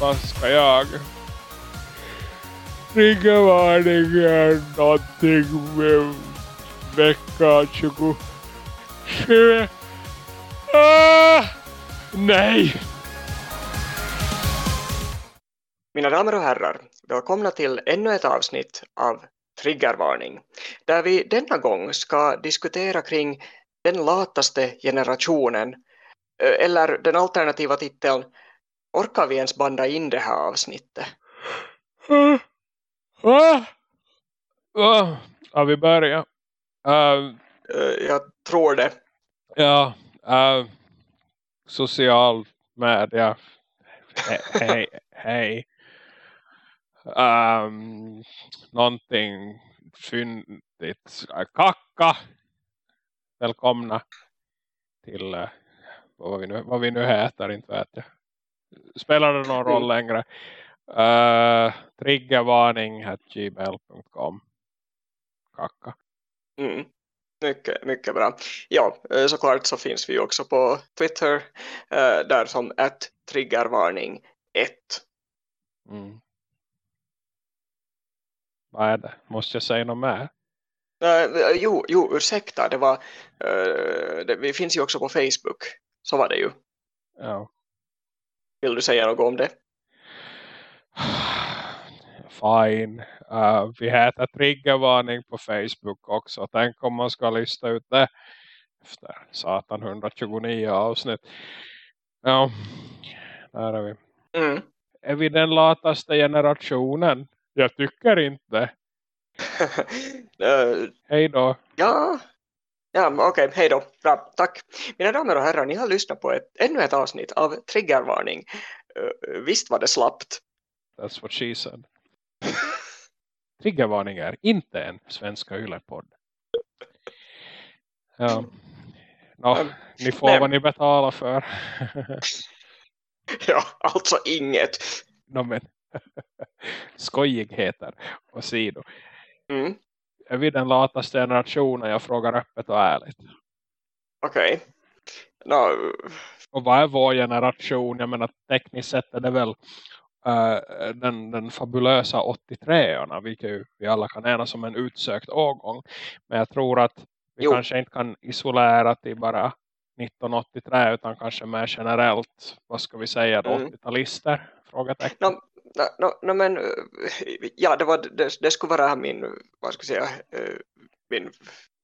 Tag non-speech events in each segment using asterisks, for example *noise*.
vad ska jag? Triggervarning är någonting med vecka 27. Ah, nej! Mina damer och herrar, välkomna till ännu ett avsnitt av Triggervarning, där vi denna gång ska diskutera kring den lataste generationen, eh, eller den alternativa titeln Orkar vi ens banda in det här avsnittet? Ah, ah, ah. Ja, vi börjar. Uh, Eh, Jag tror det. ja, uh, social media. He- Hej, hej. Um, någonting fyndigt. Kacka. Välkomna till uh, vad, vi nu, vad vi nu heter, inte vet jag. Spelar det någon roll längre? Uh, triggervarning gmail.com Kacka. Mm. Mycket, mycket bra. Ja, eh, såklart så finns vi också på Twitter eh, där som att triggervarning 1. Mm. Vad är det? Måste jag säga något mer? Uh, jo, jo, ursäkta, det var, eh, det, vi finns ju också på Facebook. Så var det ju. Ja. Vill du säga något om det? *sighs* Fine. Uh, vi heter Triggervarning på Facebook också. Tänk om man ska lista ut det efter satan 129 avsnitt. Ja, där är vi. Mm. Är vi den lataste generationen? Jag tycker inte. *laughs* Hej då. ja, ja okej, hej då. Bra, tack. Mina damer och herrar, ni har lyssnat på ett, ännu ett avsnitt av Triggervarning. Eh, visst var det slappt? That's what she said. *laughs* Triggervarning är inte en svenska yllepodd. Ja. Nå, Men- ni får men- vad ni betalar för. *laughs* ja, alltså inget. Nå, men. *laughs* Skojigheter och sidor. Mm. Är vi den lataste generationen? Jag frågar öppet och ärligt. Okej. Nå, Och vad är vår generation? Jag menar tekniskt sett är det väl eh, den, den fabulösa 83orna. Vilket ju vi alla kan enas som en utsökt årgång. Men jag tror att vi Jo. kanske inte kan isolera till bara 1983 utan kanske mer generellt, vad ska vi säga då, Mm. 80-talister? Frågetecken. Nå, nå, nå, nå, men, ja, det, var, det, det skulle vara min, vad ska jag säga, eh, min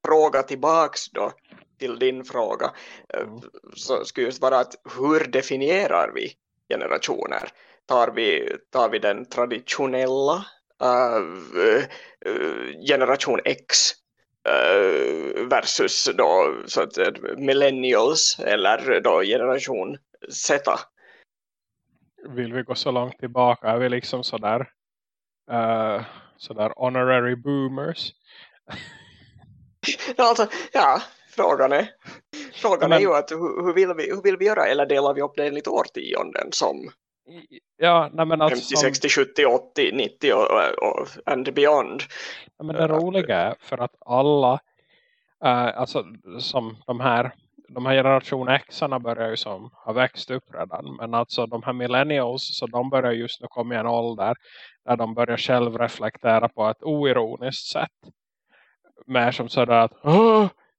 fråga tillbaks då till din fråga. Eh, Mm. Så skulle just vara att hur definierar vi generationer? Tar vi, tar vi den traditionella eh, generation X eh, versus då så att millennials eller då generation Z? Vill vi gå så långt tillbaka? Är vi liksom sådär, uh, sådär honorary boomers? *laughs* Ja, Alltså, ja, frågan är, frågan Men- är ju att hur, hur, vill vi, hur vill vi göra eller delar vi upp det enligt årtionden som Ja, nej men alltså 50, som- 60, 70, 80, 90 och, och, and beyond. Ja, men det roliga är för att alla, eh, alltså som de här, de här generation X-arna börjar ju som har växt upp redan. Men alltså de här millennials, så de börjar just nu komma i en ålder där de börjar själv reflektera på ett oironiskt sätt. Mer som sådär att,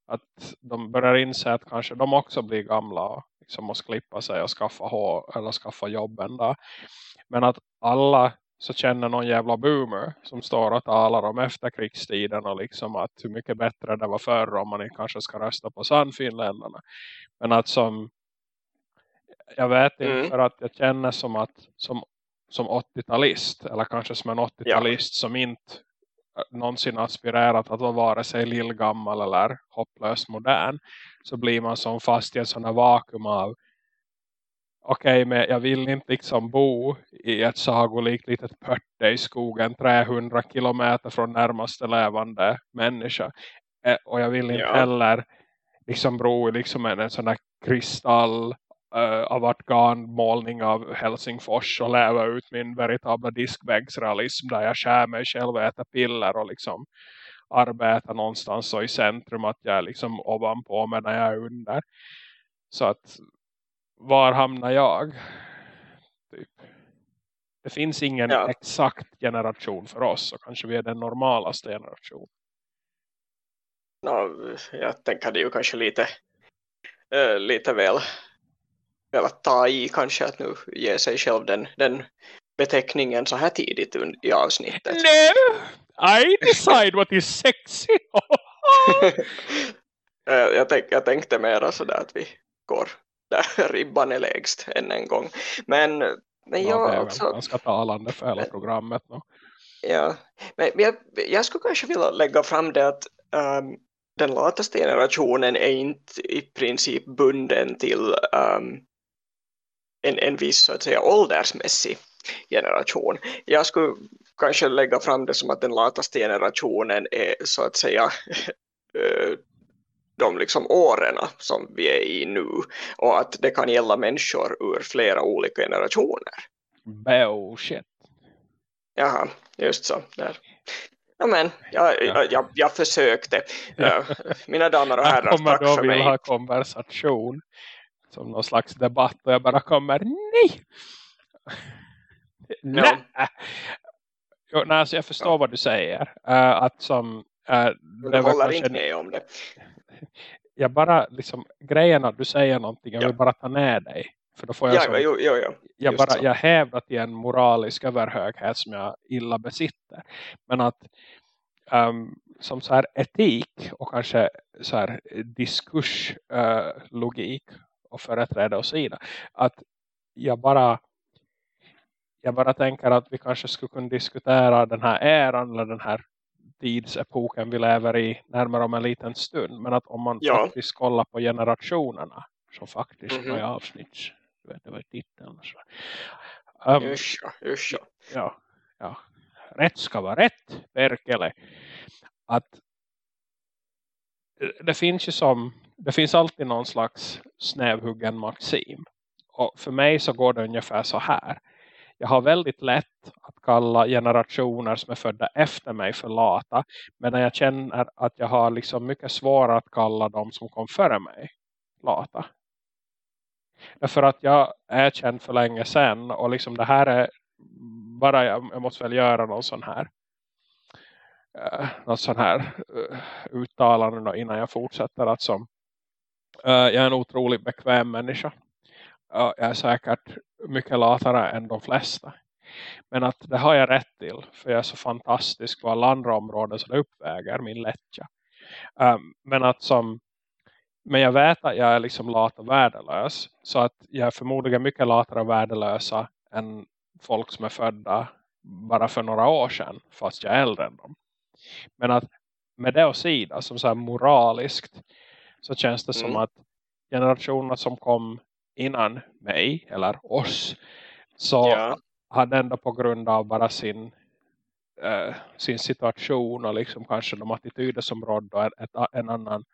att de börjar inse att kanske de också blir gamla och liksom måste klippa sig och skaffa hår eller skaffa jobben där. Men att alla så känner någon jävla boomer som står och talar om efterkrigstiden och liksom att hur mycket bättre det var förr om man kanske ska rösta på Sannfinländarna. Men att som jag vet inte Mm. för att jag känner som att som, som 80-talist eller kanske som en 80-talist som inte eh, någonsin aspirerat att vara vare sig lillgammal eller hopplöst modern så blir man som fast i en sån här vakuum av okej, men jag vill inte liksom bo i ett sagolikt litet pörte i skogen 300 kilometer från närmaste levande människa. Eh, Och jag vill inte Ja. heller liksom bo i liksom en, en sån där kristall uh, avantgarde målning av Helsingfors och leva ut min veritabla diskbänksrealism där jag skär mig själv och äter piller och liksom arbetar någonstans så i centrum att jag är liksom ovanpå medan jag är under. Så att var hamnar jag? Typ. det finns ingen ja. exakt generation för oss. Så kanske vi är den normalaste generationen. No, jag tänker det är ju kanske lite, äh, lite väl, väl att ta i kanske att nu ge sig själv den, den beteckningen så här tidigt i avsnittet. No, I decide what is sexy. *laughs* Eh, jag, tänk, jag tänkte mera sådär att vi går där *laughs* ribban är lägst än en gång. Men, men jag ja, också... ganska talande för hela programmet. No. Ja, men jag, jag skulle kanske vilja lägga fram det att um, den lataste generationen är inte i princip bunden till um, en, en viss så att säga åldersmässig generation. Jag skulle kanske lägga fram det som att den lataste generationen är så att säga *laughs* eh, de liksom åren som vi är i nu och att det kan gälla människor ur flera olika generationer. Bullshit. Jaha, just så. Där. Ja, men, jag, jag, jag, jag försökte. Mina damer och herrar, tack för mig. Kommer då vilja ha konversation som någon slags debatt och jag bara kommer, nej! nej! Jo, nej, alltså jag förstår ja. vad du säger. Uh, att som, uh, du håller inte med om det. *laughs* Jag bara, liksom, grejen att du säger någonting, jag vill bara ta ner dig. För då får jag, ja, som, jo, jo, jo. jag, bara, jag hävdar till en moralisk överhöghet som jag illa besitter. Men att um, som så här etik och kanske så här diskurslogik uh, och företräda och sida. Att jag bara jag bara tänker att vi kanske skulle kunna diskutera den här eran eller den här tidsepoken vi lever i närmare om en liten stund. Men att om man ja. faktiskt kollar på generationerna som faktiskt mm -hmm. i avsnitt vet, det var titeln. Så. Um, usch, usch. Ja, ja. Rätt ska vara rätt, Berkele. Att det finns ju som det finns alltid någon slags snävhuggen maxim. Och för mig så går det ungefär så här. Jag har väldigt lätt att kalla generationer som är födda efter mig för lata. medan jag känner att jag har liksom mycket svårare att kalla dem som kom före mig lata. Därför att jag är känd för länge sedan. Och liksom det här är bara jag, jag måste väl göra någon sån här eh, uh, något sån här uh, uttalande innan jag fortsätter att som uh, jag är en otroligt bekväm människa. Uh, jag är säkert mycket latare än de flesta. Men att det har jag rätt till. För jag är så fantastisk på alla andra områden så det uppväger min lättja. Um, men att som men jag vet att jag är liksom lat och värdelös. Så att jag är förmodligen mycket latare och värdelösa än folk som är födda bara för några år sedan. Fast jag är äldre än dem. Men att med det och sida som så moraliskt så känns det mm. som att generationerna som kom innan mig eller oss så ja. hade ändå på grund av bara sin äh, sin situation och liksom kanske de attityder som rådde och ett, en annan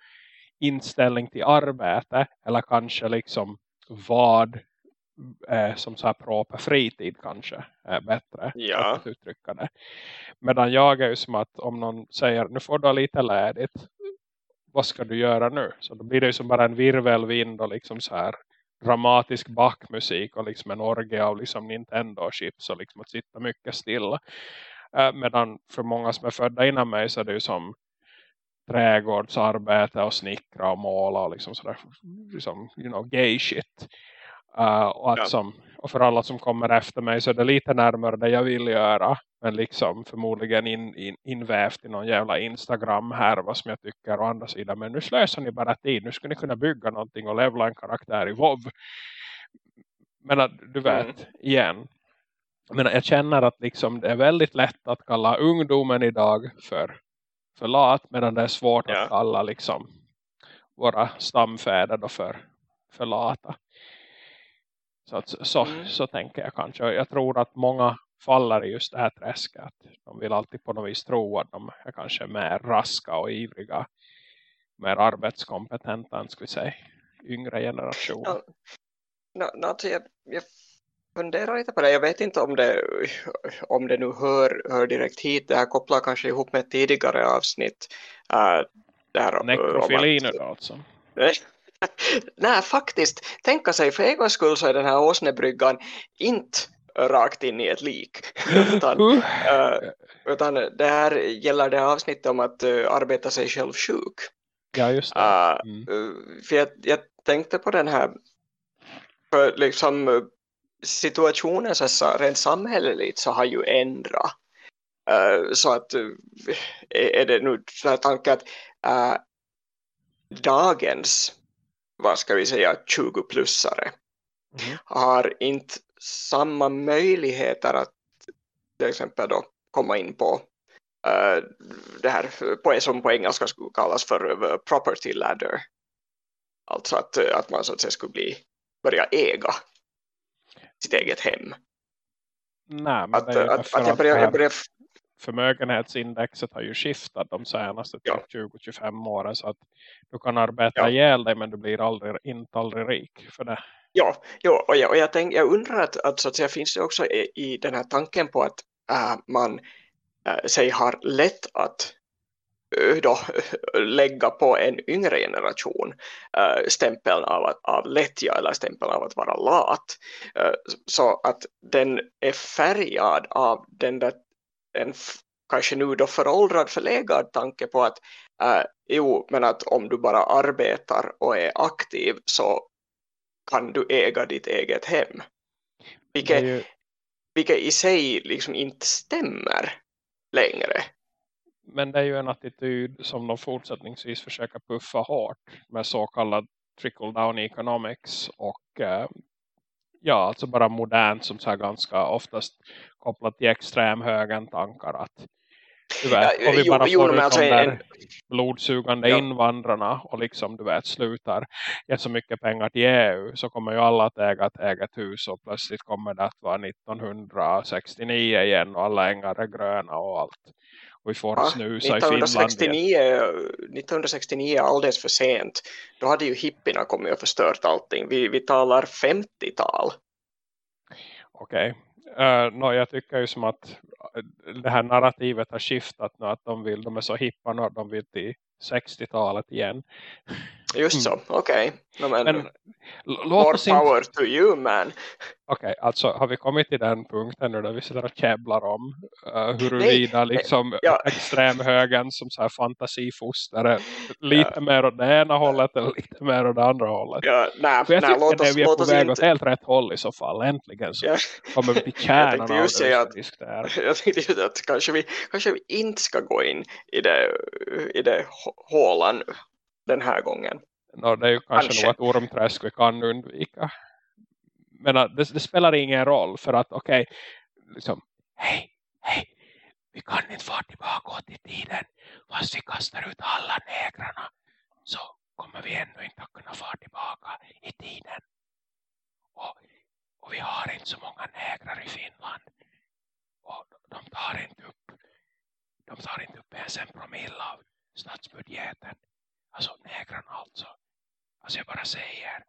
inställning till arbete eller kanske liksom vad eh, som så här proper fritid kanske är bättre ja. att uttrycka det. Medan jag är ju som att om någon säger nu får du lite ledigt vad ska du göra nu? Så då blir det ju som bara en virvelvind och liksom så här dramatisk backmusik och liksom en orgie av liksom Nintendo-chips och liksom att sitta mycket stilla. Eh, medan för många som är födda innan mig så är det ju som trädgårdsarbete och snickra och måla och liksom sådär liksom, you know, gay shit. Uh, och, att ja. som, och för alla som kommer efter mig så är det lite närmare det jag vill göra. Men liksom förmodligen in, in, invävt i någon jävla Instagram här vad som jag tycker å andra sidan. Men nu slösar ni bara tid. Nu skulle ni kunna bygga någonting och levla en karaktär i WoW. Men att, du vet, mm. igen. Men jag känner att liksom det är väldigt lätt att kalla ungdomen idag för för lat medan det är svårt ja. att kalla liksom våra stamfäder då för, för lata. Så, att, så, mm. så tänker jag kanske. Jag tror att många faller i just det här träsket. De vill alltid på något vis tro att de är kanske mer raska och ivriga. Mer arbetskompetenta än ska vi säga, yngre generationer. No, no, alltså jag, jag funderar lite på det. Jag vet inte om det, om det nu hör, hör direkt hit. Det här kopplar kanske ihop med tidigare avsnitt. Uh, där, Nekrofili nu då alltså? *laughs* Nej, faktiskt. Tänka sig, för en gångs skull så är den här Åsnebryggan inte rakt in i ett lik. *laughs* utan, uh, utan det här gäller det avsnittet om att uh, arbeta sig själv sjuk. Ja, just det. Mm. för jag, jag tänkte på den här för liksom situationen så rent samhälleligt så har ju ändrat. Uh, så att uh, är det nu så här tanke att uh, dagens vad ska vi säga 20-plussare mm. har inte samma möjligheter att till exempel då komma in på det här på, som på engelska skulle kallas för property ladder. Alltså att, att man så att säga skulle bli, börja äga sitt eget hem. Nej, men att, att, att jag börjar, jag börjar... Förmögenhetsindexet har ju skiftat de senaste ja. 20-25 åren så att du kan arbeta ja. ihjäl dig men du blir aldrig, inte aldrig rik för det. Ja, ja och, jag, och jag, tänk, jag undrar att, att, så att säga, finns det också i, i den här tanken på att äh, man äh, sig har lätt att äh, då *laughs* lägga på en yngre generation äh, stämpeln av, att, av lättja eller stämpeln av att vara lat. Äh, så att den är färgad av den där en kanske nu då föråldrad förlegad tanke på att äh, jo, men att om du bara arbetar och är aktiv så kan du äga ditt eget hem. Vilket, ju... vilket i sig liksom inte stämmer längre men det är ju en attityd som de fortsättningsvis försöker puffa hårt med så kallad trickle down economics och eh, ja, alltså bara modernt som så här ganska oftast kopplat till extremhögen tankar att vet, ja, vi bara jo, får ut alltså de där en... blodsugande ja. invandrarna och liksom du vet slutar ge så mycket pengar till EU så kommer ju alla att äga ett eget hus och plötsligt kommer det att vara 1969 igen och alla ängar är gröna och allt och vi får ja, snusa 1969, i Finland. 1969 är alldeles för sent. Då hade ju hippierna kommit och förstört allting. Vi, vi talar 50-tal. Okej. Okay. Uh, no, jag tycker ju som att eh, det här narrativet har skiftat nu. Att de, vill, de är så hippa nu att de vill till 60-talet igen. Just så, okej. Okay. No, men, men more power inte... to you man. Okej, okay, alltså har vi kommit till den punkten nu där vi sitter och käbblar om uh, huruvida nej, liksom nej, ja. extremhögen som så här fantasifostare lite ja. mer åt det ena hållet eller lite mer åt det andra hållet. Ja, nej, För jag nej, tycker att vi är på väg inte... åt helt rätt håll i så fall. Äntligen så ja. kommer vi till *laughs* kärnan av det att, *laughs* Jag tänkte just att kanske vi, kanske vi inte ska gå in i det, i det hålan den här gången. No, det är ju kanske, kanske. något ormträsk vi kan undvika men det, det, spelar ingen roll för att okej, okay, liksom, hej, hej, vi kan inte få tillbaka till tiden fast vi kastar ut alla negrarna så kommer vi ännu inte att kunna få tillbaka i tiden. Och, och vi har inte så många negrar i Finland. Och de tar inte upp de tar inte upp ens en promille av statsbudgeten. Alltså negrarna alltså. Alltså jag bara säger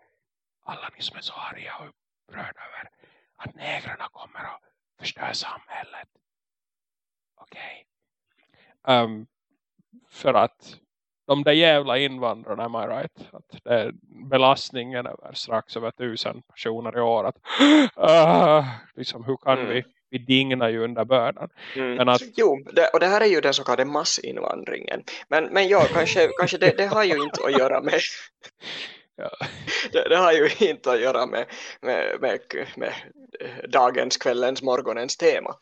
alla ni som är så arga och upprörd över att negrarna kommer att förstöra samhället. Okej. Okay. Um, ehm, för att de där jävla invandrarna, am I right? Att det är belastningen över strax över tusen personer i år. Att, uh, liksom, hur kan mm. vi vi dignar ju under bördan. Mm. Men att... Jo, det, och det här är ju den så kallade massinvandringen. Men, men ja, kanske, kanske det, det har ju inte att göra med Ja. *laughs* Det, det, har ju inte att göra med, med, med, med dagens, kvällens, morgonens tema.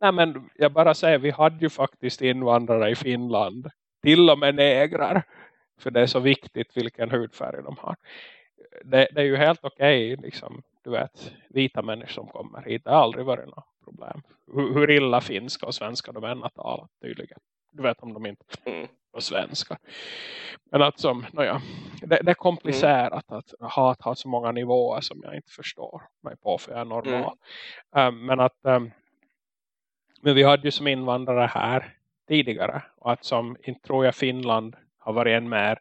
Nej men jag bara säger, vi hade ju faktiskt invandrare i Finland. Till och med negrar. För det är så viktigt vilken hudfärg de har. Det, det är ju helt okej, okay, liksom, du vet, vita människor som kommer hit. Det har aldrig varit något problem. Hur, hur illa finska och svenska de än har talat tydligen. Du vet om de inte mm på svenska. Men att som, naja, det, det är komplicerat mm. att hat har så många nivåer som jag inte förstår mig på för jag är normal. Mm. Um, men att um, men vi hade ju som invandrare här tidigare och att som inte tror jag Finland har varit en mer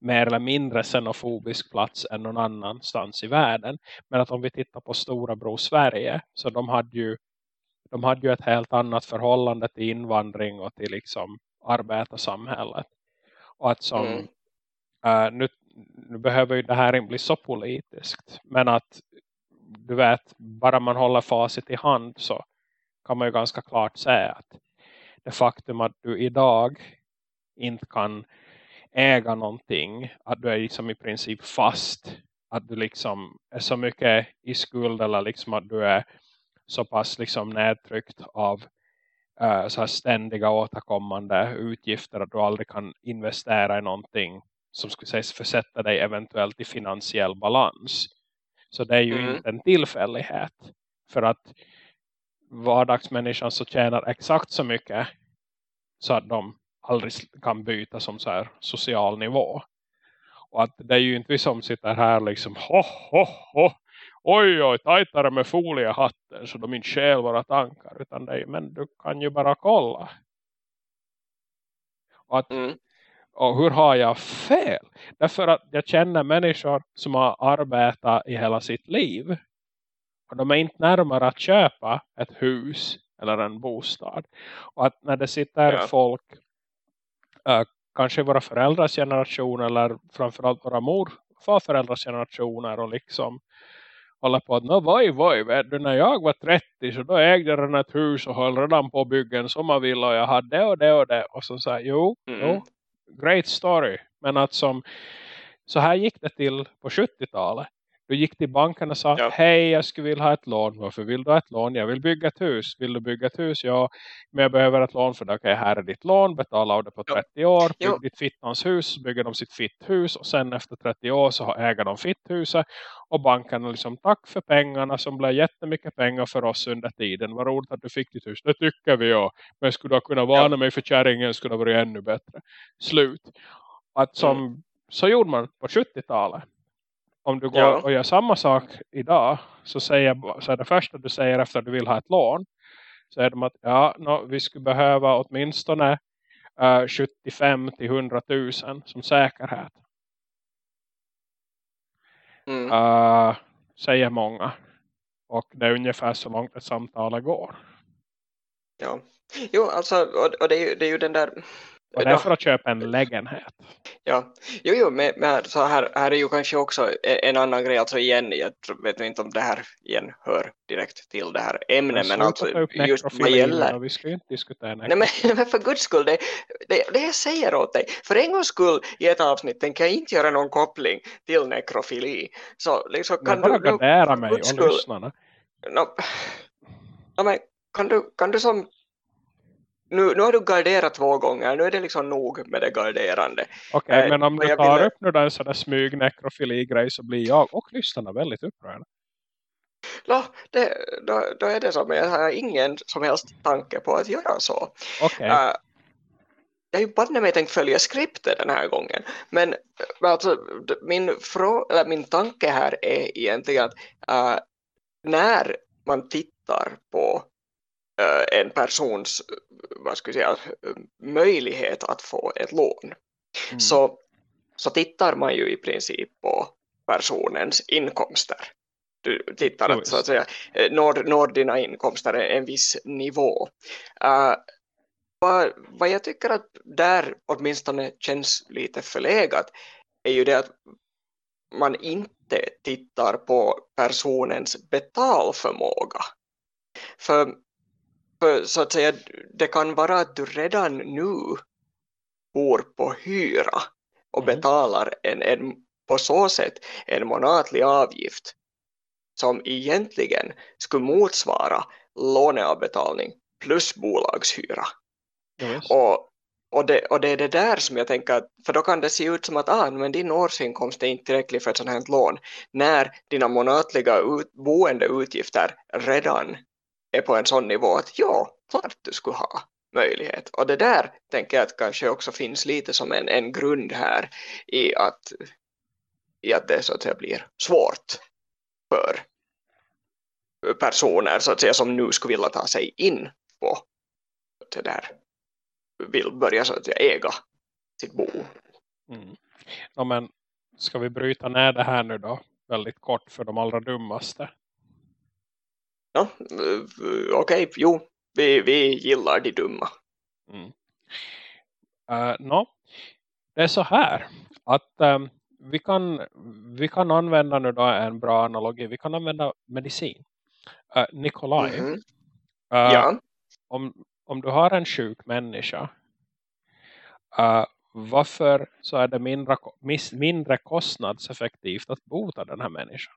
mer eller mindre xenofobisk plats än någon annanstans i världen. Men att om vi tittar på Stora Bro Sverige så de hade ju de hade ju ett helt annat förhållande till invandring och till liksom arbetarsamhället. Och att som mm. uh, nu, nu behöver ju det här inte bli så politiskt. Men att du vet, bara man håller facit i hand så kan man ju ganska klart säga att det faktum att du idag inte kan äga någonting, att du är liksom i princip fast, att du liksom är så mycket i skuld eller liksom att du är så pass liksom nedtryckt av uh, så här ständiga återkommande utgifter att du aldrig kan investera i någonting som skulle sägas försätta dig eventuellt i finansiell balans. Så det är ju mm. inte en tillfällighet. För att vardagsmänniskan så tjänar exakt så mycket så att de aldrig kan byta som så här social nivå. Och att det är ju inte vi som sitter här liksom ho ho ho oj oj tajtare med foliehatten så de inte skäl våra tankar utan det är, men du kan ju bara kolla. Och, att, mm. och hur har jag fel? Därför att jag känner människor som har arbetat i hela sitt liv och de är inte närmare att köpa ett hus eller en bostad. Och att när det sitter ja. folk, äh, kanske våra föräldrars generation eller framförallt våra mor farföräldrars generationer och liksom håller på att no, vaj, vaj, vet du, när jag var 30 så då ägde jag ett hus och höll redan på att bygga en sommarvilla och jag hade det och det och det. Och så sa jo, mm. jo, great story. Men att som så här gick det till på 70-talet du gick till banken och sa, ja. hej jag skulle vilja ha ett lån. Varför vill du ha ett lån? Jag vill bygga ett hus. Vill du bygga ett hus? Ja, men jag behöver ett lån för det. Okej, här är ditt lån. Betala av det på 30 ja. år. Bygg ditt fittans hus. Bygger de sitt fitthus. Och sen efter 30 år så äger de fitthuset. Och banken är liksom, tack för pengarna som blev jättemycket pengar för oss under tiden. Vad roligt att du fick ditt hus. Det tycker vi ja. Men skulle du kunna varna ja. mig för kärringen skulle det vara ännu bättre. Slut. Att som, mm. så gjorde man på 70-talet om du går ja. och gör samma sak idag så, säger, så är det första du säger efter att du vill ha ett lån så är det att ja, no, vi skulle behöva åtminstone uh, 75 till 100 000 som säkerhet. Mm. Uh, säger många. Och det är ungefär så långt ett samtal går. Ja, jo alltså och, och det, är ju, det är ju den där och det är för att köpa en lägenhet. Ja, jo, jo men, men så här, här är ju kanske också en annan grej, alltså igen, jag vet inte om det här igen hör direkt till det här ämnet, men alltså just vad gäller... Vi ska ju inte diskutera Nej, men, *laughs* men för guds skull, det, det, det jag säger åt dig, för en gångs skull i ett avsnitt tänker jag inte göra någon koppling till nekrofili. Så liksom kan men du... Men mig och lyssnarna. No, no, men kan du, kan du som nu, nu har du garderat två gånger, nu är det liksom nog med det garderande. Okej, okay, äh, men om du tar vill... upp nu en sån där smyg nekrofili-grej så blir jag och lyssnarna väldigt upprörda. No, det, då, då är det så, men jag har ingen som helst tanke på att göra så. Okay. Uh, jag har ju bara mig tänkt följa skriptet den här gången. Men alltså, min, frå, eller min tanke här är egentligen att uh, när man tittar på en persons vad ska jag säga, möjlighet att få ett lån mm. så, så tittar man ju i princip på personens inkomster. Du tittar att, så att säga, når, når dina inkomster en viss nivå. Uh, vad, vad jag tycker att där åtminstone känns lite förlegat är ju det att man inte tittar på personens betalförmåga. För för så att säga, det kan vara att du redan nu bor på hyra och mm. betalar en, en, på så sätt en månatlig avgift som egentligen skulle motsvara låneavbetalning plus bolagshyra. Mm. Och, och, det, och det är det där som jag tänker, att, för då kan det se ut som att ah, men din årsinkomst är inte tillräcklig för ett sådant här lån när dina månatliga ut, boendeutgifter redan är på en sån nivå att ja, klart du skulle ha möjlighet. Och det där tänker jag att kanske också finns lite som en, en grund här i att, i att det så att säga blir svårt för personer så att säga som nu skulle vilja ta sig in på det där vill börja så att säga äga sitt bo. Mm. Ja, men ska vi bryta ner det här nu då väldigt kort för de allra dummaste? Ja, okej, okay, jo, vi, vi gillar de dumma. Mm. Uh, no. Det är så här att um, vi kan, vi kan använda nu då en bra analogi. Vi kan använda medicin. Uh, Nikolaj. Mm -hmm. uh, ja. om, om du har en sjuk människa. Uh, varför så är det mindre, mindre kostnadseffektivt att bota den här människan?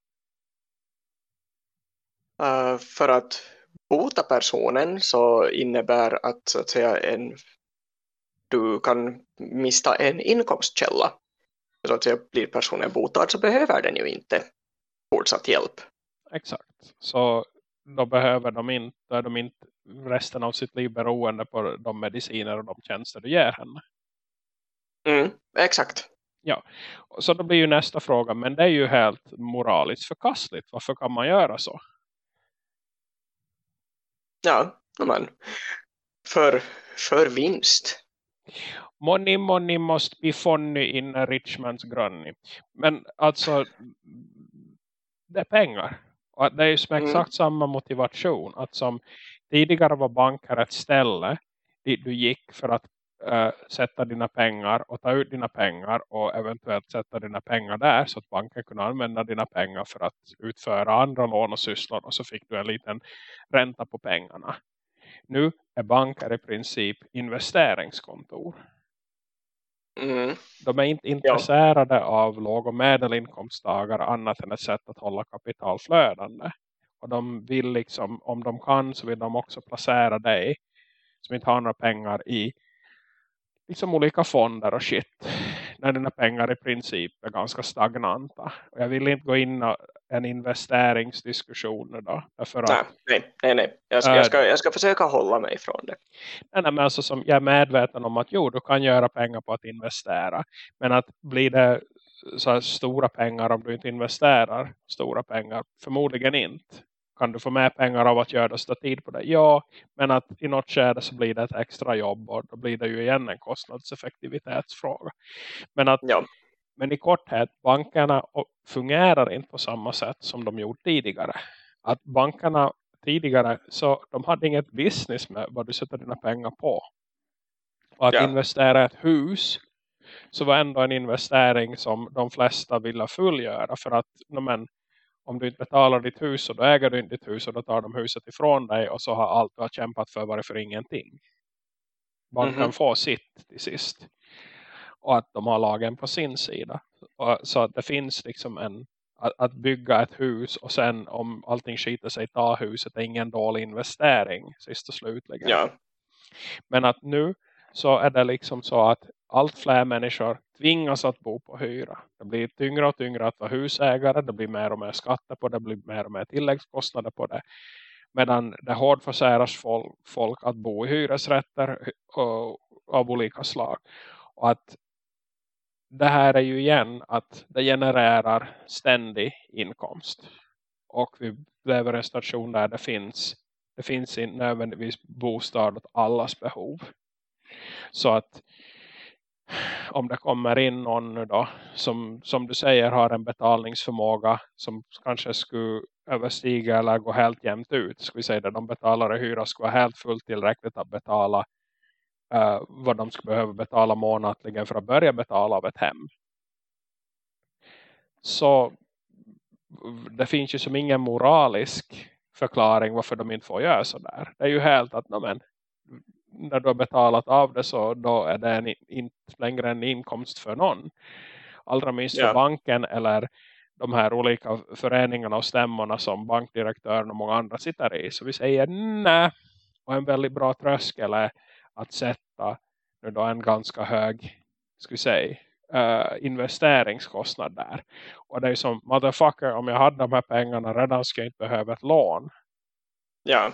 Uh, för att bota personen så innebär att, så att säga, en, du kan mista en inkomstkälla. Så att säga, blir personen botad så behöver den ju inte fortsatt hjälp. Exakt. Så då behöver de inte, är de inte resten av sitt liv beroende på de mediciner och de tjänster du ger henne. Mm, exakt. Ja, så då blir ju nästa fråga, men det är ju helt moraliskt förkastligt. Varför kan man göra så? Ja, men för, för vinst. Money, money must be funny in a rich man's granny. Men alltså, det är pengar. Och det är ju som mm. exakt mm. samma motivation. Att som tidigare var banker ett ställe dit du gick för att uh, sätta dina pengar och ta ut dina pengar och eventuellt sätta dina pengar där så att banken kunde använda dina pengar för att utföra andra lån och sysslor och så fick du en liten ränta på pengarna. Nu är banker i princip investeringskontor. Mm. De är inte intresserade ja. av låg- och medelinkomsttagare annat än ett sätt att hålla kapital flödande. Och de vill liksom, om de kan så vill de också placera dig som inte har några pengar i liksom olika fonder och shit. När dina pengar i princip är ganska stagnanta. Och jag vill inte gå in i en investeringsdiskussion då. Därför nej, nej, nej, nej. Jag ska, äh, jag, ska, jag ska försöka hålla mig ifrån det. Nej, nej, men alltså som jag är medveten om att jo, du kan göra pengar på att investera. Men att blir det så stora pengar om du inte investerar stora pengar? Förmodligen inte kan du få med pengar av att göra det stå tid på det? Ja, men att i något skede så blir det ett extra jobb och då blir det ju igen en kostnadseffektivitetsfråga. Men att ja. Men i korthet, bankerna fungerar inte på samma sätt som de gjort tidigare. Att bankerna tidigare, så de hade inget business med vad du sätter dina pengar på. Och att ja. investera i ett hus så var ändå en investering som de flesta ville fullgöra. För att men, om du inte betalar ditt hus så då äger du inte ditt hus och då tar de huset ifrån dig och så har allt du har kämpat för varit för ingenting. Banken mm -hmm. får sitt till sist. Och att de har lagen på sin sida. Och, så att det finns liksom en att, att, bygga ett hus och sen om allting skiter sig ta huset är ingen dålig investering sist och slutligen. Ja. Men att nu så är det liksom så att allt fler människor tvingas att bo på hyra. Det blir tyngre och tyngre att vara husägare. Det blir mer och mer skatter på det. Det blir mer och mer tilläggskostnader på det. Medan det hårdförsäras folk, att bo i hyresrätter av olika slag. Och att det här är ju igen att det genererar ständig inkomst. Och vi lever i en station där det finns det finns inte nödvändigtvis bostad åt allas behov. Så att om det kommer in någon då som, som du säger har en betalningsförmåga som kanske skulle överstiga eller gå helt jämnt ut. Ska vi säga att de betalar i hyra skulle vara helt fullt tillräckligt att betala uh, vad de skulle behöva betala månatligen för att börja betala av ett hem. Så det finns ju som ingen moralisk förklaring varför de inte får göra så där. Det är ju helt att men, när du har betalat av det så då är det en, inte längre en inkomst för någon. Allra minst för banken eller de här olika föreningarna och stämmorna som bankdirektören och många andra sitter i. Så vi säger nej. Och en väldigt bra tröskel är att sätta nu då en ganska hög ska vi säga, uh, investeringskostnad där. Och det är som, motherfucker, om jag hade de här pengarna redan ska jag inte behöva ett lån. Ja.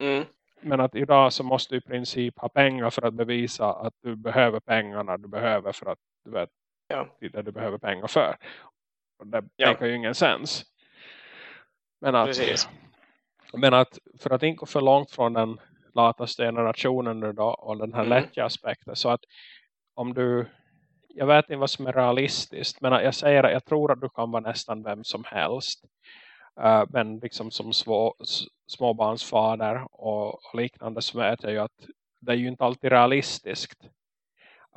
Mm. Men att idag så måste du i princip ha pengar för att bevisa att du behöver pengarna du behöver för att du vet ja. det du behöver pengar för. Och det ja. ju ingen sens. Men att, men att för att inte gå för långt från den lataste generationen då och den här mm. lättja aspekten så att om du jag vet inte vad som är realistiskt men jag säger att jag tror att du kan vara nästan vem som helst uh, men liksom som små, småbarnsfader och, och liknande så vet jag ju att det är ju inte alltid realistiskt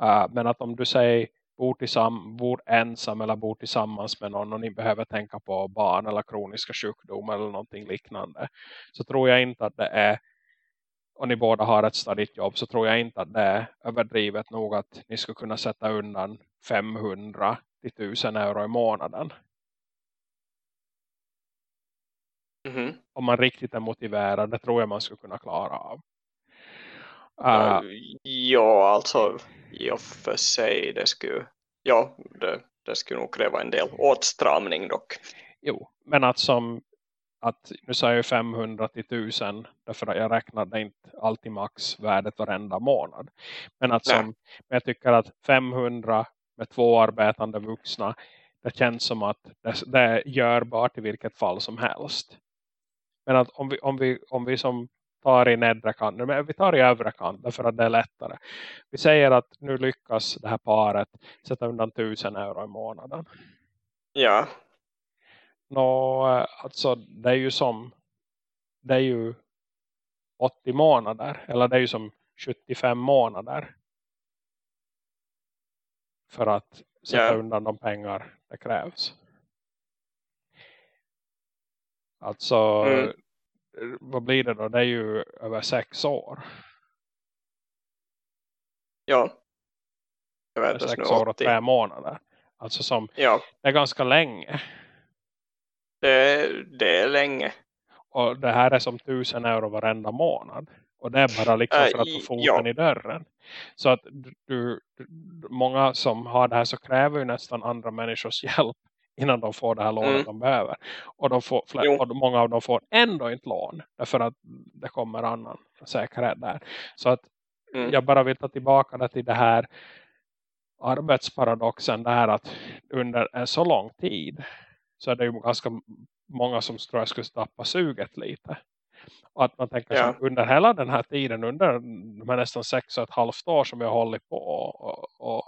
uh, men att om du säger bor, tillsamm bor ensam eller bor tillsammans med någon och ni behöver tänka på barn eller kroniska sjukdomar eller någonting liknande så tror jag inte att det är och ni båda har ett stadigt jobb så tror jag inte att det är överdrivet nog att ni ska kunna sätta undan 500 till 1000 euro i månaden. Mm. Om man riktigt är motiverad, det tror jag man skulle kunna klara av. Uh, ja, alltså i och för sig det skulle, ja, det, det skulle nog kräva en del åtstramning dock. Jo, men att som att nu säger jag 500 till 1000 därför att jag räknade inte alltid maxvärdet varenda månad. Men att som, men jag tycker att 500 med två arbetande vuxna det känns som att det, det är görbart i vilket fall som helst. Men att om vi, om vi, om vi som tar i nedre kanten, men vi tar i övre kanten för att det är lättare. Vi säger att nu lyckas det här paret sätta undan 1000 euro i månaden. Ja. Nå, alltså det är ju som det är ju 80 månader eller det är ju som 75 månader för att sätta ja. undan de pengar det krävs. Alltså mm. vad blir det då? Det är ju över sex år. Ja. Jag vet sex år och tre månader. Alltså som, ja. det är ganska länge. Det, det är länge. Och det här är som tusen euro varenda månad. Och det är bara liksom för att få foten ja. i dörren. Så att du, du, många som har det här så kräver ju nästan andra människors *laughs* hjälp innan de får det här lånet mm. de behöver. Och, de får, och många av dem får ändå inte lån. Därför att det kommer annan säkerhet där. Så att mm. jag bara vill ta tillbaka det till det här arbetsparadoxen där att under en så lång tid så är det ju ganska många som tror jag skulle tappa suget lite. Och att man tänker ja. så under hela den här tiden, under de här nästan sex och ett halvt år som vi har hållit på och, och, och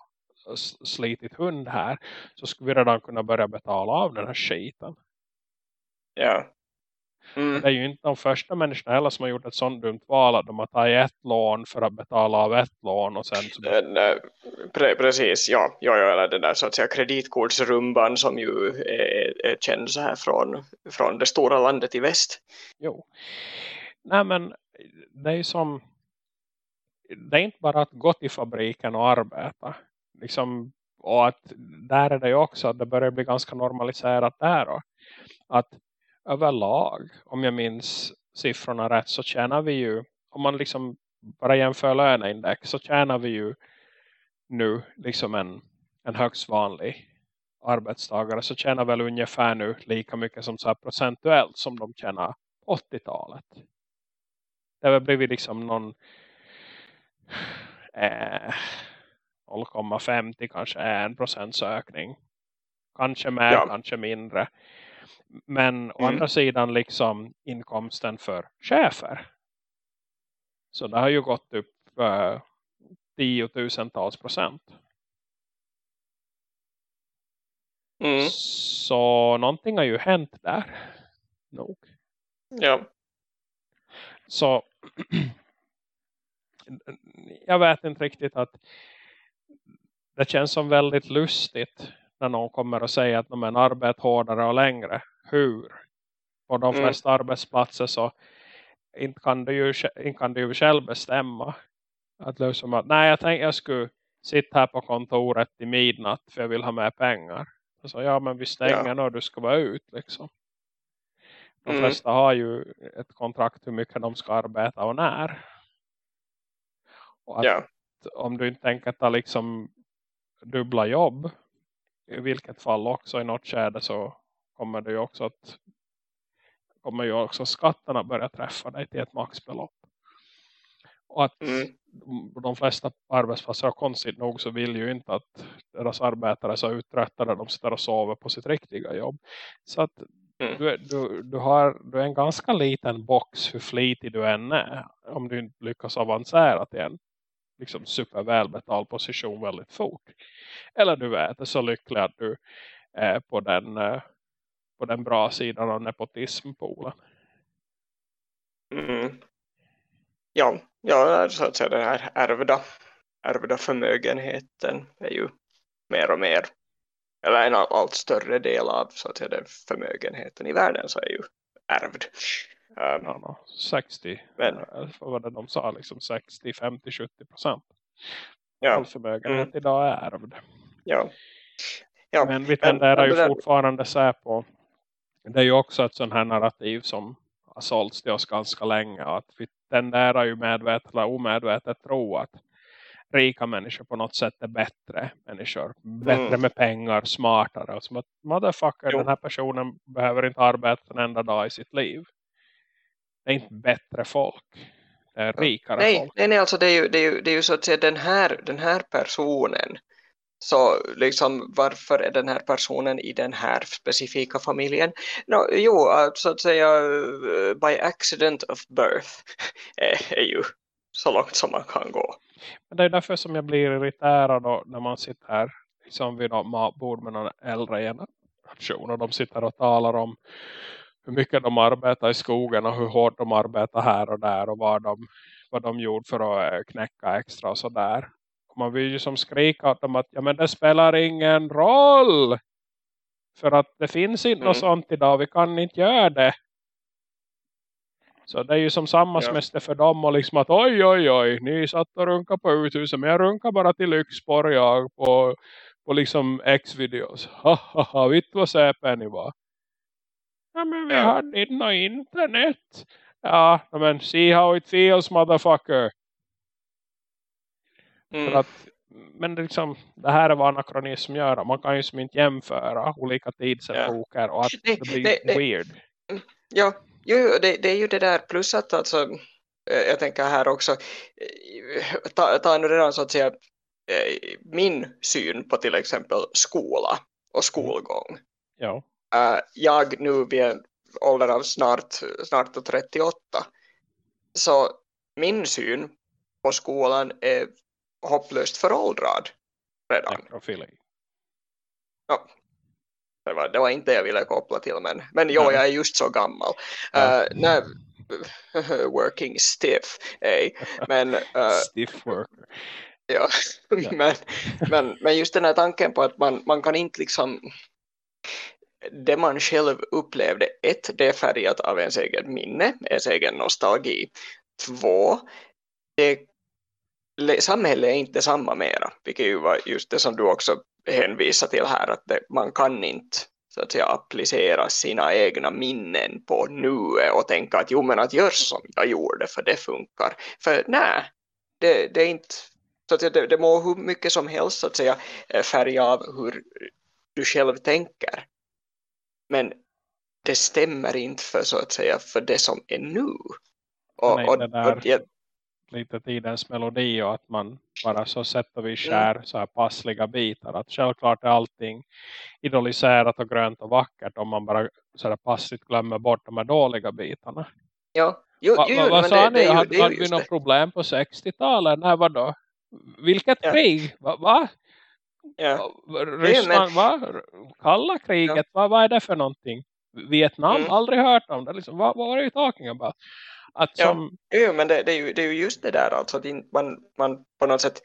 slitit hund här så skulle vi redan kunna börja betala av den här skiten. Ja. Mm. Det är ju inte de första människorna heller som har gjort ett sånt dumt val att de har tagit ett lån för att betala av ett lån och sen så... Äh, pre precis, ja. ja, ja eller det där så att säga kreditkortsrumban som ju är, är känd så här från, från det stora landet i väst. Jo. Nej men det är ju som det är inte bara att gå till fabriken och arbeta. Liksom, och att där är det ju också att det börjar bli ganska normaliserat där. Då. Att överlag, om jag minns siffrorna rätt, så tjänar vi ju, om man liksom bara jämför löneindex så tjänar vi ju nu liksom en, en högst vanlig arbetstagare så tjänar väl ungefär nu lika mycket som så här procentuellt som de tjänar 80-talet. Det har blivit liksom någon eh, 0,50 kanske en procents ökning. Kanske mer, ja. kanske mindre. Men mm. å andra sidan liksom inkomsten för chefer. Så det har ju gått upp uh, tiotusentals procent. Mm. Så någonting har ju hänt där. Nog. Ja. Så *clears throat* jag vet inte riktigt att det känns som väldigt lustigt när någon kommer och säger att de är arbet hårdare och längre hur. På de mm. flesta arbetsplatser så inte kan, du ju, inte kan du ju själv bestämma. Att liksom att, nej jag tänkte jag skulle sitta här på kontoret i midnatt för jag vill ha med pengar. Så ja men vi stänger ja. när du ska vara ut liksom. De mm. flesta har ju ett kontrakt hur mycket de ska arbeta och när. Och att ja. om du inte tänker ta liksom dubbla jobb i vilket fall också i något skede så kommer ju också att kommer ju också skatterna börja träffa dig till ett maxbelopp. Och att mm. de flesta arbetsplatser konstigt nog så vill ju inte att deras arbetare är så uttröttade de sitter och sover på sitt riktiga jobb. Så att mm. du, du, du, har, du är en ganska liten box hur flitig du än är. Om du inte lyckas avancera till en liksom supervälbetald position väldigt fort. Eller du vet, är så lycklig att du är på den eh, på den bra sidan av nepotismpoolen. Mm. Ja, ja, så att säga den här ärvda, ärvda förmögenheten är ju mer och mer eller en allt större del av så att säga, den förmögenheten i världen så är ju ärvd. Um, ja, no, 60, men, vad var det de sa, liksom 60, 50, 70 procent. Ja. All förmögenhet mm. idag är ärvd. Ja. ja. Men vi tenderar ju fortfarande se på, det är ju också ett sånt här narrativ som har sålts till oss ganska länge. Att vi tenderar ju medvetet eller omedvetet tro att rika människor på något sätt är bättre människor. Bättre mm. med pengar, smartare. Och som att motherfucker, jo. den här personen behöver inte arbeta en enda dag i sitt liv. Det är inte bättre folk. Det är rikare nej, folk. Nej, nej alltså det är, ju, det, är ju, det är ju så att säga den här, den här personen så liksom varför är den här personen i den här specifika familjen? No, jo, så att säga by accident of birth *laughs* är, är ju så långt som man kan gå. Men det är därför som jag blir irriterad då, när man sitter här liksom vid något bord med någon äldre generation och de sitter och talar om hur mycket de arbetar i skogen och hur hårt de arbetar här och där och vad de, vad de gjorde för att eh, knäcka extra och sådär. Man vill ju som skrika åt dem att ja men det spelar ingen roll. För att det finns inte mm. något sånt idag, vi kan inte göra det. Så det är ju som samma ja. semester för dem och liksom att oj oj oj, ni satt och runka på uthuset men jag runkar bara till lyxporr jag på, på liksom X-videos. *laughs* Ha ha ha, vitt vad säpen ni var. Ja men vi ja. hade inte något internet. Ja men see how it feels motherfucker. Mm. För att, men liksom, det här är vad anakronism gör. Man kan ju som inte jämföra olika tidsepoker ja. och att det, det blir det, weird. Ja, Jo, det, det, är ju det där plus att alltså, eh, jag tänker här också eh, ta, ta nu redan så att säga eh, min syn på till exempel skola och skolgång. Ja. Jag nu vid en ålder av snart, snart 38 så min syn på skolan är hopplöst föråldrad redan. Ja, det var, det var inte jag ville koppla till men, men jo, jag är just så gammal. Uh, nej, *laughs* working stiff hey. men uh, stiff worker. *laughs* ja, men, men, men just den här tanken på att man, man kan inte liksom det man själv upplevde ett, det är färgat av ens eget minne, ens egen nostalgi två, det samhället är inte samma mera, vilket ju var just det som du också hänvisar till här att det, man kan inte så att säga applicera sina egna minnen på nuet och tänka att jo men att gör som jag gjorde för det funkar. För nej, det, det är inte så att säga, det, det må hur mycket som helst så att säga eh, färga av hur du själv tänker. Men det stämmer inte för så att säga för det som är nu. Och, Nej, och, och jag, lite tidens melodi och att man bara så sätter vi skär så här passliga bitar. Att självklart är allting idoliserat och grönt och vackert om man bara så här passligt glömmer bort de här dåliga bitarna. Ja, jo, va, jo, vad sa det, ni? Det, hade, det hade vi något problem på 60-talet? Nej, vadå? Vilket ja. krig? Va? va? Ja. Ryssland, va? Kalla kriget, ja. va? vad är det för någonting? Vietnam, mm. aldrig hört om det. Liksom, vad, vad är du talking about? Att som... ja, jo, men det, det, är ju, det är ju just det där alltså att man, man på något sätt